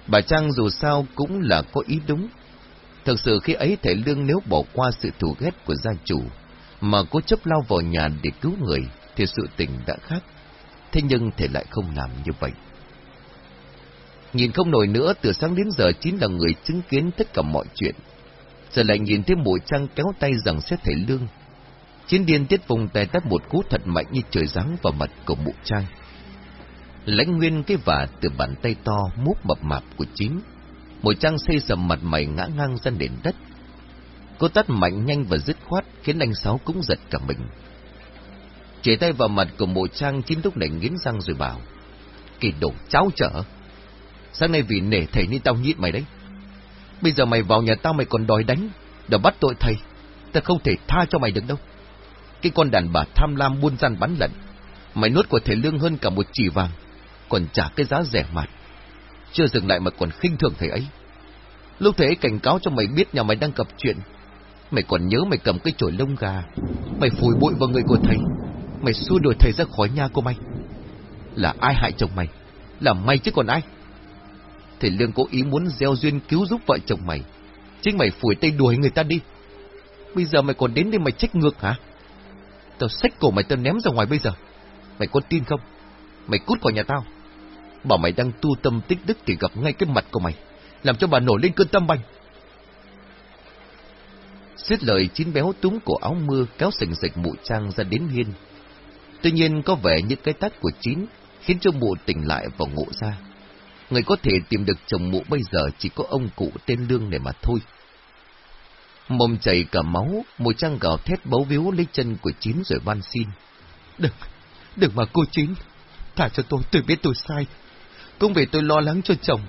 Bà Trang dù sao cũng là có ý đúng. Thật sự khi ấy thầy Lương nếu bỏ qua sự thù ghét của gia chủ, mà cố chấp lao vào nhà để cứu người, thì sự tình đã khác thế nhưng thể lại không làm như vậy. Nhìn không nổi nữa, từ sáng đến giờ chính là người chứng kiến tất cả mọi chuyện. Giờ lại nhìn thấy mùi trăng kéo tay rằng sẽ thể lương. Chiến điên tiết vùng tay tắt một cú thật mạnh như trời giáng vào mặt của mụ trang. Lãnh nguyên cái vả từ bàn tay to múp mập mạp của chín. Mùi trang xây sầm mặt mày ngã ngang ra nền đất. Cô tắt mạnh nhanh và dứt khoát khiến anh Sáu cũng giật cả mình. Chỉ tay vào mặt của mộ trang chín lúc này nghiến răng rồi bảo. Kỳ đồ cháu trở. Sáng nay vì nể thầy nên tao nhịn mày đấy. Bây giờ mày vào nhà tao mày còn đòi đánh, đòi bắt tội thầy. tao không thể tha cho mày được đâu. Cái con đàn bà tham lam buôn gian bắn lận. Mày nuốt của thầy lương hơn cả một chỉ vàng. Còn trả cái giá rẻ mạt. Chưa dừng lại mà còn khinh thường thầy ấy. Lúc thầy ấy cảnh cáo cho mày biết nhà mày đang gặp chuyện. Mày còn nhớ mày cầm cái chổi lông gà. Mày phủi bụi vào người của thầy. Mày xua đuổi thầy ra khỏi nhà của mày Là ai hại chồng mày Là mày chứ còn ai Thầy Lương cố ý muốn gieo duyên cứu giúp vợ chồng mày. Chính mày phủi tay đuổi người ta đi. Bây giờ mày còn đến đây mày trách ngược hả? Tao xách cổ mày tao ném ra ngoài bây giờ. Mày có tin không? Mày cút khỏi nhà tao. Bảo mày đang tu tâm tích đức thì gặp ngay cái mặt của mày, Làm cho bà nổi lên cơn tâm banh Xiết lời chín béo túng cổ áo mưa kéo sình sịch mụ trang ra đến hiên. Tuy nhiên có vẻ những cái tắt của chín khiến cho mụ tỉnh lại và ngộ ra. Người có thể tìm được chồng mụ bây giờ chỉ có ông cụ tên Lương này mà thôi. Mồm chảy cả máu, một trang gào thét bấu víu lấy chân của Chín rồi van xin. Đừng, đừng mà cô Chín, thả cho tôi, tôi biết tôi sai. Cũng vì tôi lo lắng cho chồng,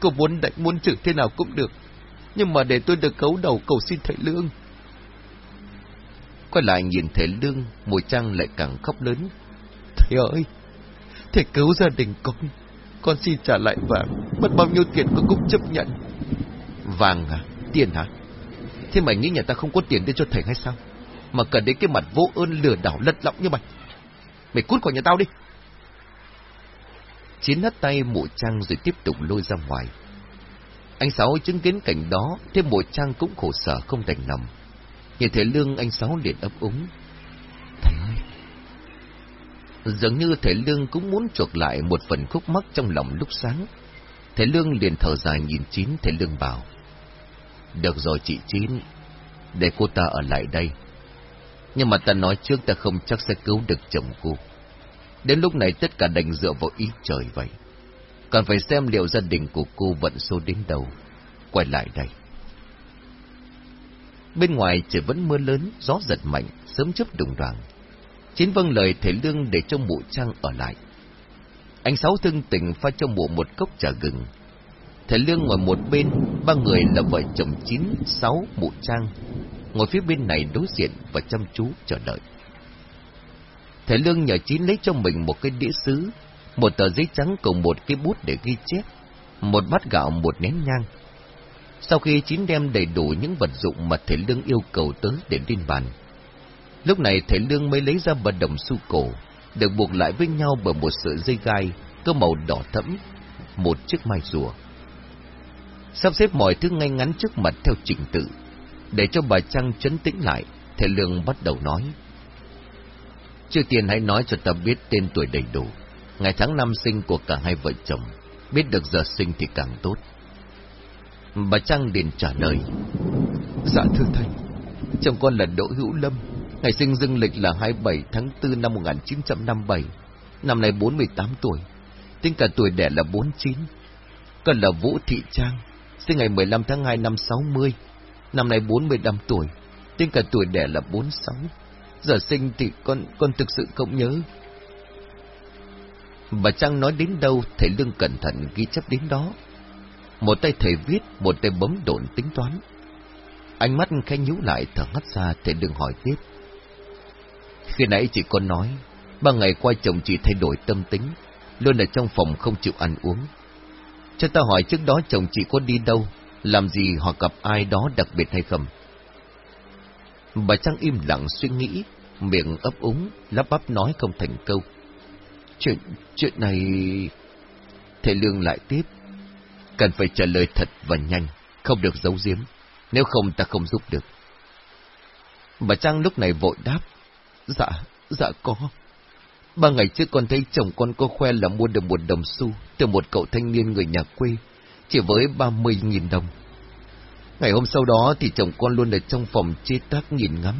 cô muốn đánh muốn chửi thế nào cũng được. Nhưng mà để tôi được cấu đầu cầu xin thầy Lương. Quay lại nhìn thầy Lương, mùi trăng lại càng khóc lớn. Thầy ơi, thầy cứu gia đình con, con xin trả lại vàng, mất bao nhiêu tiền con cũng chấp nhận. Vàng à? Tiền hả? Thế mày nghĩ nhà ta không có tiền để cho thầy hay sao? Mà cần đến cái mặt vô ơn lừa đảo lật lọng như mày. Mày cút khỏi nhà tao đi. Chiến hất tay mụ trang rồi tiếp tục lôi ra ngoài. Anh Sáu chứng kiến cảnh đó, thế mụ trang cũng khổ sở không đành lòng. Nhìn thấy Lương anh Sáu liền ấp úng. Dường như thầy Lương cũng muốn chuộc lại một phần khúc mắc trong lòng lúc sáng. Thầy Lương liền thở dài nhìn Chín, thầy Lương bảo. Được rồi chị Chín, để cô ta ở lại đây. Nhưng mà ta nói trước ta không chắc sẽ cứu được chồng cô. Đến lúc này tất cả đành dựa vào ý trời vậy. Còn phải xem liệu gia đình của cô vận số đến đâu. Quay lại đây. Bên ngoài trời vẫn mưa lớn, gió giật mạnh, sớm chớp đùng đoàn. Chiến vâng lời thầy Lương để cho mụ trang ở lại. Anh Sáu thương tình pha cho mụ một cốc trà gừng. Thầy Lương ngồi một bên, ba người là vợ chồng chín, sáu, mụ trang. Ngồi phía bên này đối diện và chăm chú chờ đợi. Thầy Lương nhờ Chín lấy cho mình một cái đĩa sứ, một tờ giấy trắng cùng một cái bút để ghi chép, một bát gạo, một nén nhang. Sau khi Chín đem đầy đủ những vật dụng mà thầy Lương yêu cầu tới để lên bàn, lúc này thầy Lương mới lấy ra bờ đồng xu cổ, được buộc lại với nhau bởi một sợi dây gai có màu đỏ thẫm, một chiếc mai rùa. Sắp xếp mọi thứ ngay ngắn trước mặt theo trình tự, để cho bà Trăng chấn tĩnh lại, thầy Lương bắt đầu nói. Trước tiên hãy nói cho ta biết tên tuổi đầy đủ, ngày tháng năm sinh của cả hai vợ chồng, biết được giờ sinh thì càng tốt. Bà Trăng liền trả lời. Dạ thưa thầy, chồng con là Đỗ Hữu Lâm, ngày sinh dương lịch là 27 tháng 4 năm 1957, năm nay 48 tuổi, tính cả tuổi đẻ là 49. Còn là Vũ Thị Trang, sinh ngày 15 tháng 2 năm 60, năm nay 45 tuổi, tính cả tuổi đẻ là 46. Giờ sinh thì con con thực sự không nhớ. Bà Trang nói đến đâu, thầy Lương cẩn thận ghi chép đến đó. Một tay thầy viết, một tay bấm độn tính toán. Ánh mắt khẽ nhíu lại thở hắt ra, thầy Lương hỏi tiếp. Khi nãy chị con nói, ba ngày qua chồng chị thay đổi tâm tính, luôn ở trong phòng không chịu ăn uống. Cho ta hỏi trước đó chồng chị có đi đâu, làm gì hoặc gặp ai đó đặc biệt hay không? Bà Trang im lặng suy nghĩ, miệng ấp úng, lắp bắp nói không thành câu. Chuyện, chuyện này... Thầy Lương lại tiếp. Cần phải trả lời thật và nhanh, không được giấu giếm, nếu không ta không giúp được. Bà Trang lúc này vội đáp. Dạ, dạ có. Ba ngày trước con thấy chồng con có khoe là mua được một đồng xu từ một cậu thanh niên người nhà quê, chỉ với ba mươi nghìn đồng. Ngày hôm sau đó thì chồng con luôn ở trong phòng chế tác nhìn ngắm,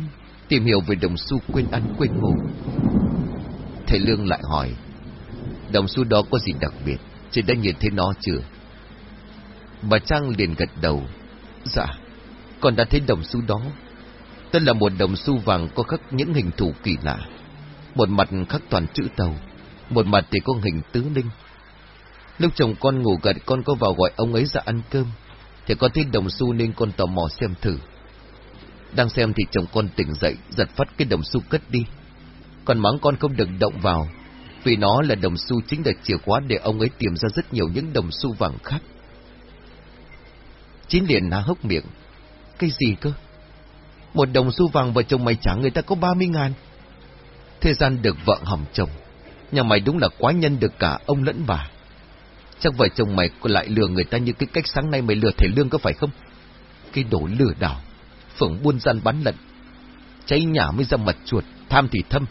tìm hiểu về đồng xu quên ăn quên ngủ. Thầy Lương lại hỏi, đồng xu đó có gì đặc biệt, chị đã nhìn thấy nó chưa? Bà Trang liền gật đầu, dạ, con đã thấy đồng xu đó. Tên là một đồng xu vàng có khắc những hình thù kỳ lạ. Một mặt khắc toàn chữ tàu, một mặt thì có hình tứ linh. Lúc chồng con ngủ gật con có vào gọi ông ấy ra ăn cơm, thì con thấy đồng xu nên con tò mò xem thử. Đang xem thì chồng con tỉnh dậy, giật phát cái đồng xu cất đi. Còn mắng con không được động vào, vì nó là đồng xu chính là chìa khóa để ông ấy tìm ra rất nhiều những đồng xu vàng khác. Chín liền há hốc miệng. Cái gì cơ? Một đồng xu vàng vợ chồng mày trả người ta có ba mươi ngàn. Thế gian được vợ hỏng chồng. Nhà mày đúng là quá nhân được cả ông lẫn bà. Chắc vợ chồng mày lại lừa người ta như cái cách sáng nay mày lừa thầy Lương có phải không? Cái đồ lừa đảo, phưởng buôn gian bán lận. Cháy nhà mới ra mặt chuột, tham thì thâm.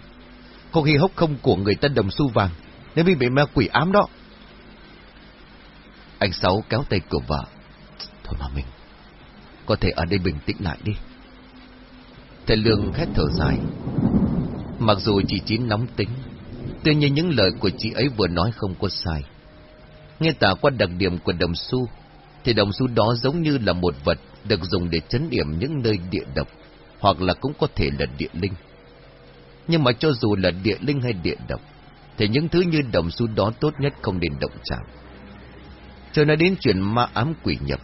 Có khi hốc không của người ta đồng xu vàng, nếu bị bị ma quỷ ám đó. Anh Sáu kéo tay của vợ. Thôi mà mình, có thể ở đây bình tĩnh lại đi. Thầy Lương khét thở dài. Mặc dù chị Chín nóng tính, tuy nhiên những lời của chị ấy vừa nói không có sai. Nghe tả qua đặc điểm của đồng xu, thì đồng xu đó giống như là một vật được dùng để chấn điểm những nơi địa độc, hoặc là cũng có thể là địa linh. Nhưng mà cho dù là địa linh hay địa độc, thì những thứ như đồng xu đó tốt nhất không nên động chạm. Cho nói đến chuyện ma ám quỷ nhập.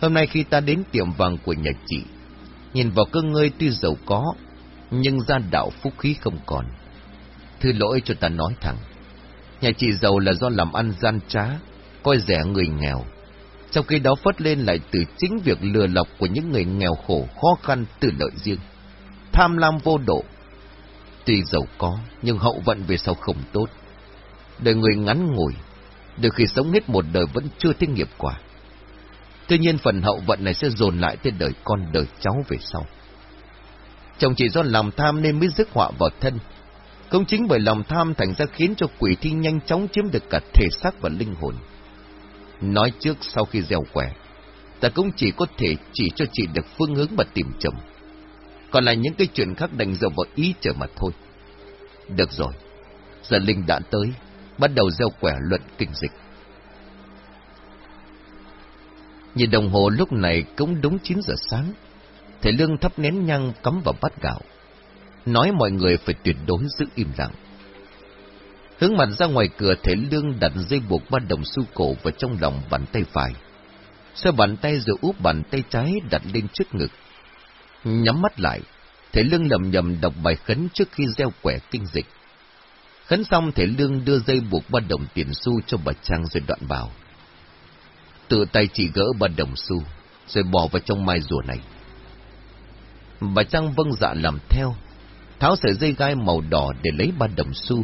Hôm nay khi ta đến tiệm vàng của nhà chị, nhìn vào cơ ngơi tuy giàu có, nhưng gia đạo phúc khí không còn. Thư lỗi cho ta nói thẳng, nhà chị giàu là do làm ăn gian trá, coi rẻ người nghèo, trong khi đó phất lên lại từ chính việc lừa lọc của những người nghèo khổ khó khăn từ lợi riêng. Tham lam vô độ. Tuy giàu có, nhưng hậu vận về sau không tốt. Đời người ngắn ngủi, được khi sống hết một đời vẫn chưa thấy nghiệp quả. Tuy nhiên phần hậu vận này sẽ dồn lại tới đời con đời cháu về sau. Chồng chỉ do lòng tham nên mới rước họa vào thân. Cũng chính bởi lòng tham thành ra khiến cho quỷ thi nhanh chóng chiếm được cả thể xác và linh hồn. Nói trước sau khi gieo quẻ, ta cũng chỉ có thể chỉ cho chị được phương hướng mà tìm chồng. Còn là những cái chuyện khác đành dầu vào ý trời mà thôi. Được rồi, giờ Linh đã tới, bắt đầu gieo quẻ luận kinh dịch. Nhìn đồng hồ lúc này cũng đúng 9 giờ sáng. Thầy Lương thắp nén nhang cắm vào bát gạo. Nói mọi người phải tuyệt đối giữ im lặng. Hướng mặt ra ngoài cửa thầy Lương đặt dây buộc ba đồng xu cổ vào trong lòng bàn tay phải. Sau bàn tay rồi úp bàn tay trái đặt lên trước ngực. Nhắm mắt lại, thầy Lương lầm nhầm đọc bài khấn trước khi gieo quẻ kinh dịch. Khấn xong thầy Lương đưa dây buộc ba đồng tiền xu cho bà Trang rồi đoạn bảo. Tự tay chỉ gỡ ba đồng xu, rồi bỏ vào trong mai rùa này. Bà Trang vâng dạ làm theo, tháo sợi dây gai màu đỏ để lấy ba đồng xu,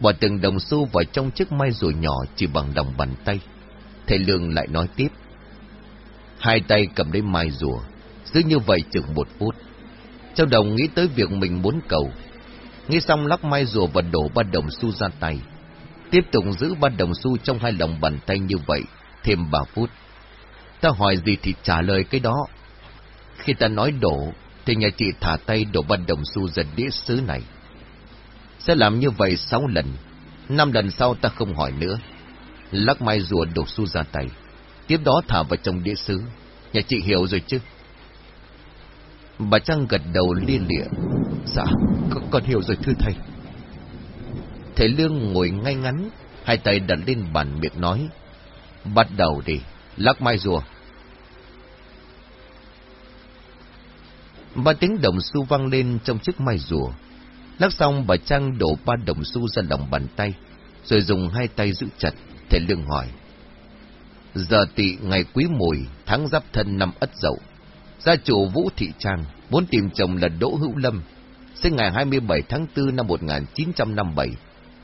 bỏ từng đồng xu vào trong chiếc mai rùa nhỏ chỉ bằng đồng bàn tay. Thầy Lương lại nói tiếp. Hai tay cầm lấy mai rùa, giữ như vậy chừng một phút. Châu Đồng nghĩ tới việc mình muốn cầu. Nghĩ xong lắc mai rùa và đổ ba đồng xu ra tay. Tiếp tục giữ ba đồng xu trong hai lòng bàn tay như vậy, thêm ba phút. Ta hỏi gì thì trả lời cái đó. Khi ta nói đổ, thì nhà chị thả tay đổ ba đồng xu dần đĩa sứ này. Sẽ làm như vậy sáu lần, năm lần sau ta không hỏi nữa. Lắc mai rùa đổ xu ra tay, tiếp đó thả vào trong đĩa sứ. Nhà chị hiểu rồi chứ? Bà trăng gật đầu lia lịa. Dạ, con, con hiểu rồi thưa thầy. Thầy Lương ngồi ngay ngắn, hai tay đặt lên bàn miệng nói. Bắt đầu đi, lắc mai rùa. Ba tiếng đồng xu vang lên trong chiếc mai rùa. Lắc xong bà Trang đổ ba đồng xu ra lòng bàn tay, rồi dùng hai tay giữ chặt, thầy Lương hỏi. Giờ tị ngày quý mùi, tháng giáp thân năm ất dậu. Gia chủ Vũ Thị Trang muốn tìm chồng là Đỗ Hữu Lâm, sinh ngày 27 tháng 4 năm 1957,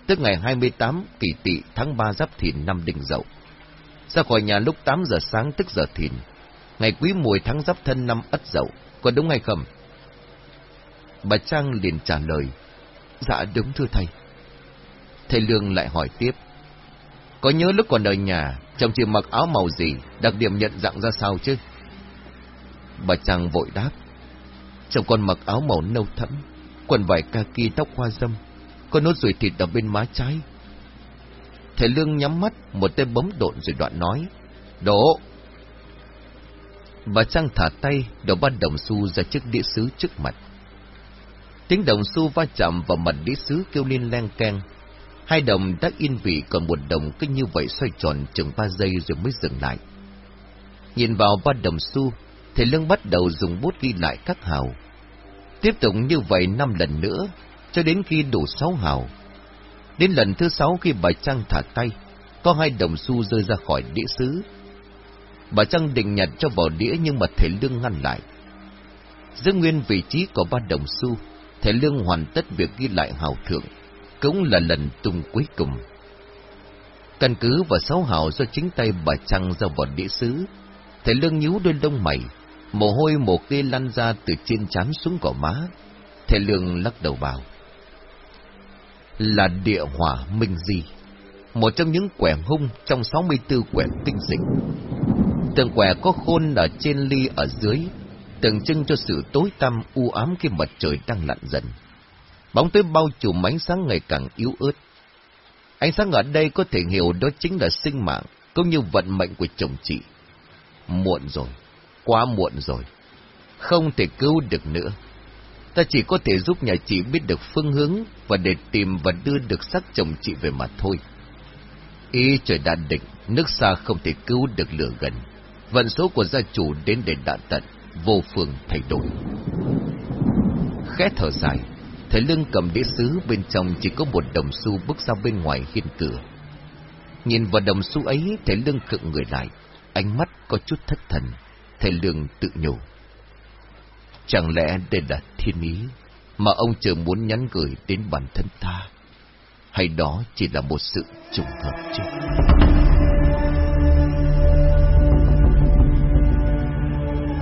tức ngày 28 kỷ tỵ tháng 3 giáp thìn năm Đinh Dậu. Ra khỏi nhà lúc 8 giờ sáng tức giờ thìn, ngày quý mùi tháng giáp thân năm Ất Dậu, có đúng hay không? Bà Trang liền trả lời, dạ đúng thưa thầy. Thầy Lương lại hỏi tiếp, có nhớ lúc còn ở nhà, chồng chị mặc áo màu gì, đặc điểm nhận dạng ra sao chứ? Bà Trang vội đáp, chồng con mặc áo màu nâu thẫm, quần vải kaki tóc hoa dâm, có nốt ruồi thịt ở bên má trái. Thầy Lương nhắm mắt, một tay bấm độn rồi đoạn nói, Đổ! Bà Trang thả tay, đổ ban đồng xu ra chiếc đĩa sứ trước mặt. Tiếng đồng xu va chạm vào mặt đĩa sứ kêu lên len keng. Hai đồng đã in vị còn một đồng cứ như vậy xoay tròn chừng ba giây rồi mới dừng lại. Nhìn vào ba đồng xu, thầy Lương bắt đầu dùng bút ghi lại các hào. Tiếp tục như vậy năm lần nữa, cho đến khi đủ sáu hào. Đến lần thứ sáu khi bà trăng thả tay, có hai đồng xu rơi ra khỏi đĩa sứ. Bà trăng định nhặt cho vào đĩa nhưng mà thầy Lương ngăn lại. Giữ nguyên vị trí của ba đồng xu, thầy Lương hoàn tất việc ghi lại hào thượng, cũng là lần tung cuối cùng. Căn cứ vào sáu hào do chính tay bà trăng ra vào đĩa sứ, thầy Lương nhíu đôi lông mày, mồ hôi một tia lăn ra từ trên trán xuống cỏ má. Thầy Lương lắc đầu bảo. Là địa hỏa minh di, một trong những quẻ hung trong 64 quẻ tinh dịch. Từng quẻ có khôn ở trên ly ở dưới, tượng trưng cho sự tối tăm u ám khi mặt trời đang lặn dần. Bóng tối bao trùm ánh sáng ngày càng yếu ớt. Ánh sáng ở đây có thể hiểu đó chính là sinh mạng, cũng như vận mệnh của chồng chị. Muộn rồi, quá muộn rồi, không thể cứu được nữa. Ta chỉ có thể giúp nhà chị biết được phương hướng và để tìm và đưa được xác chồng chị về mặt thôi. Ý trời đã định, nước xa không thể cứu được lửa gần. Vận số của gia chủ đến để đã tận, vô phương thay đổi. Khẽ thở dài, Thầy lưng cầm đĩa sứ bên trong chỉ có một đồng xu bước ra bên ngoài hiên cửa. Nhìn vào đồng xu ấy, thầy lưng khựng người lại, ánh mắt có chút thất thần. Thầy Lương tự nhủ. Chẳng lẽ đây là thiên ý mà ông trời muốn nhắn gửi đến bản thân ta? Hay đó chỉ là một sự trùng hợp chứ?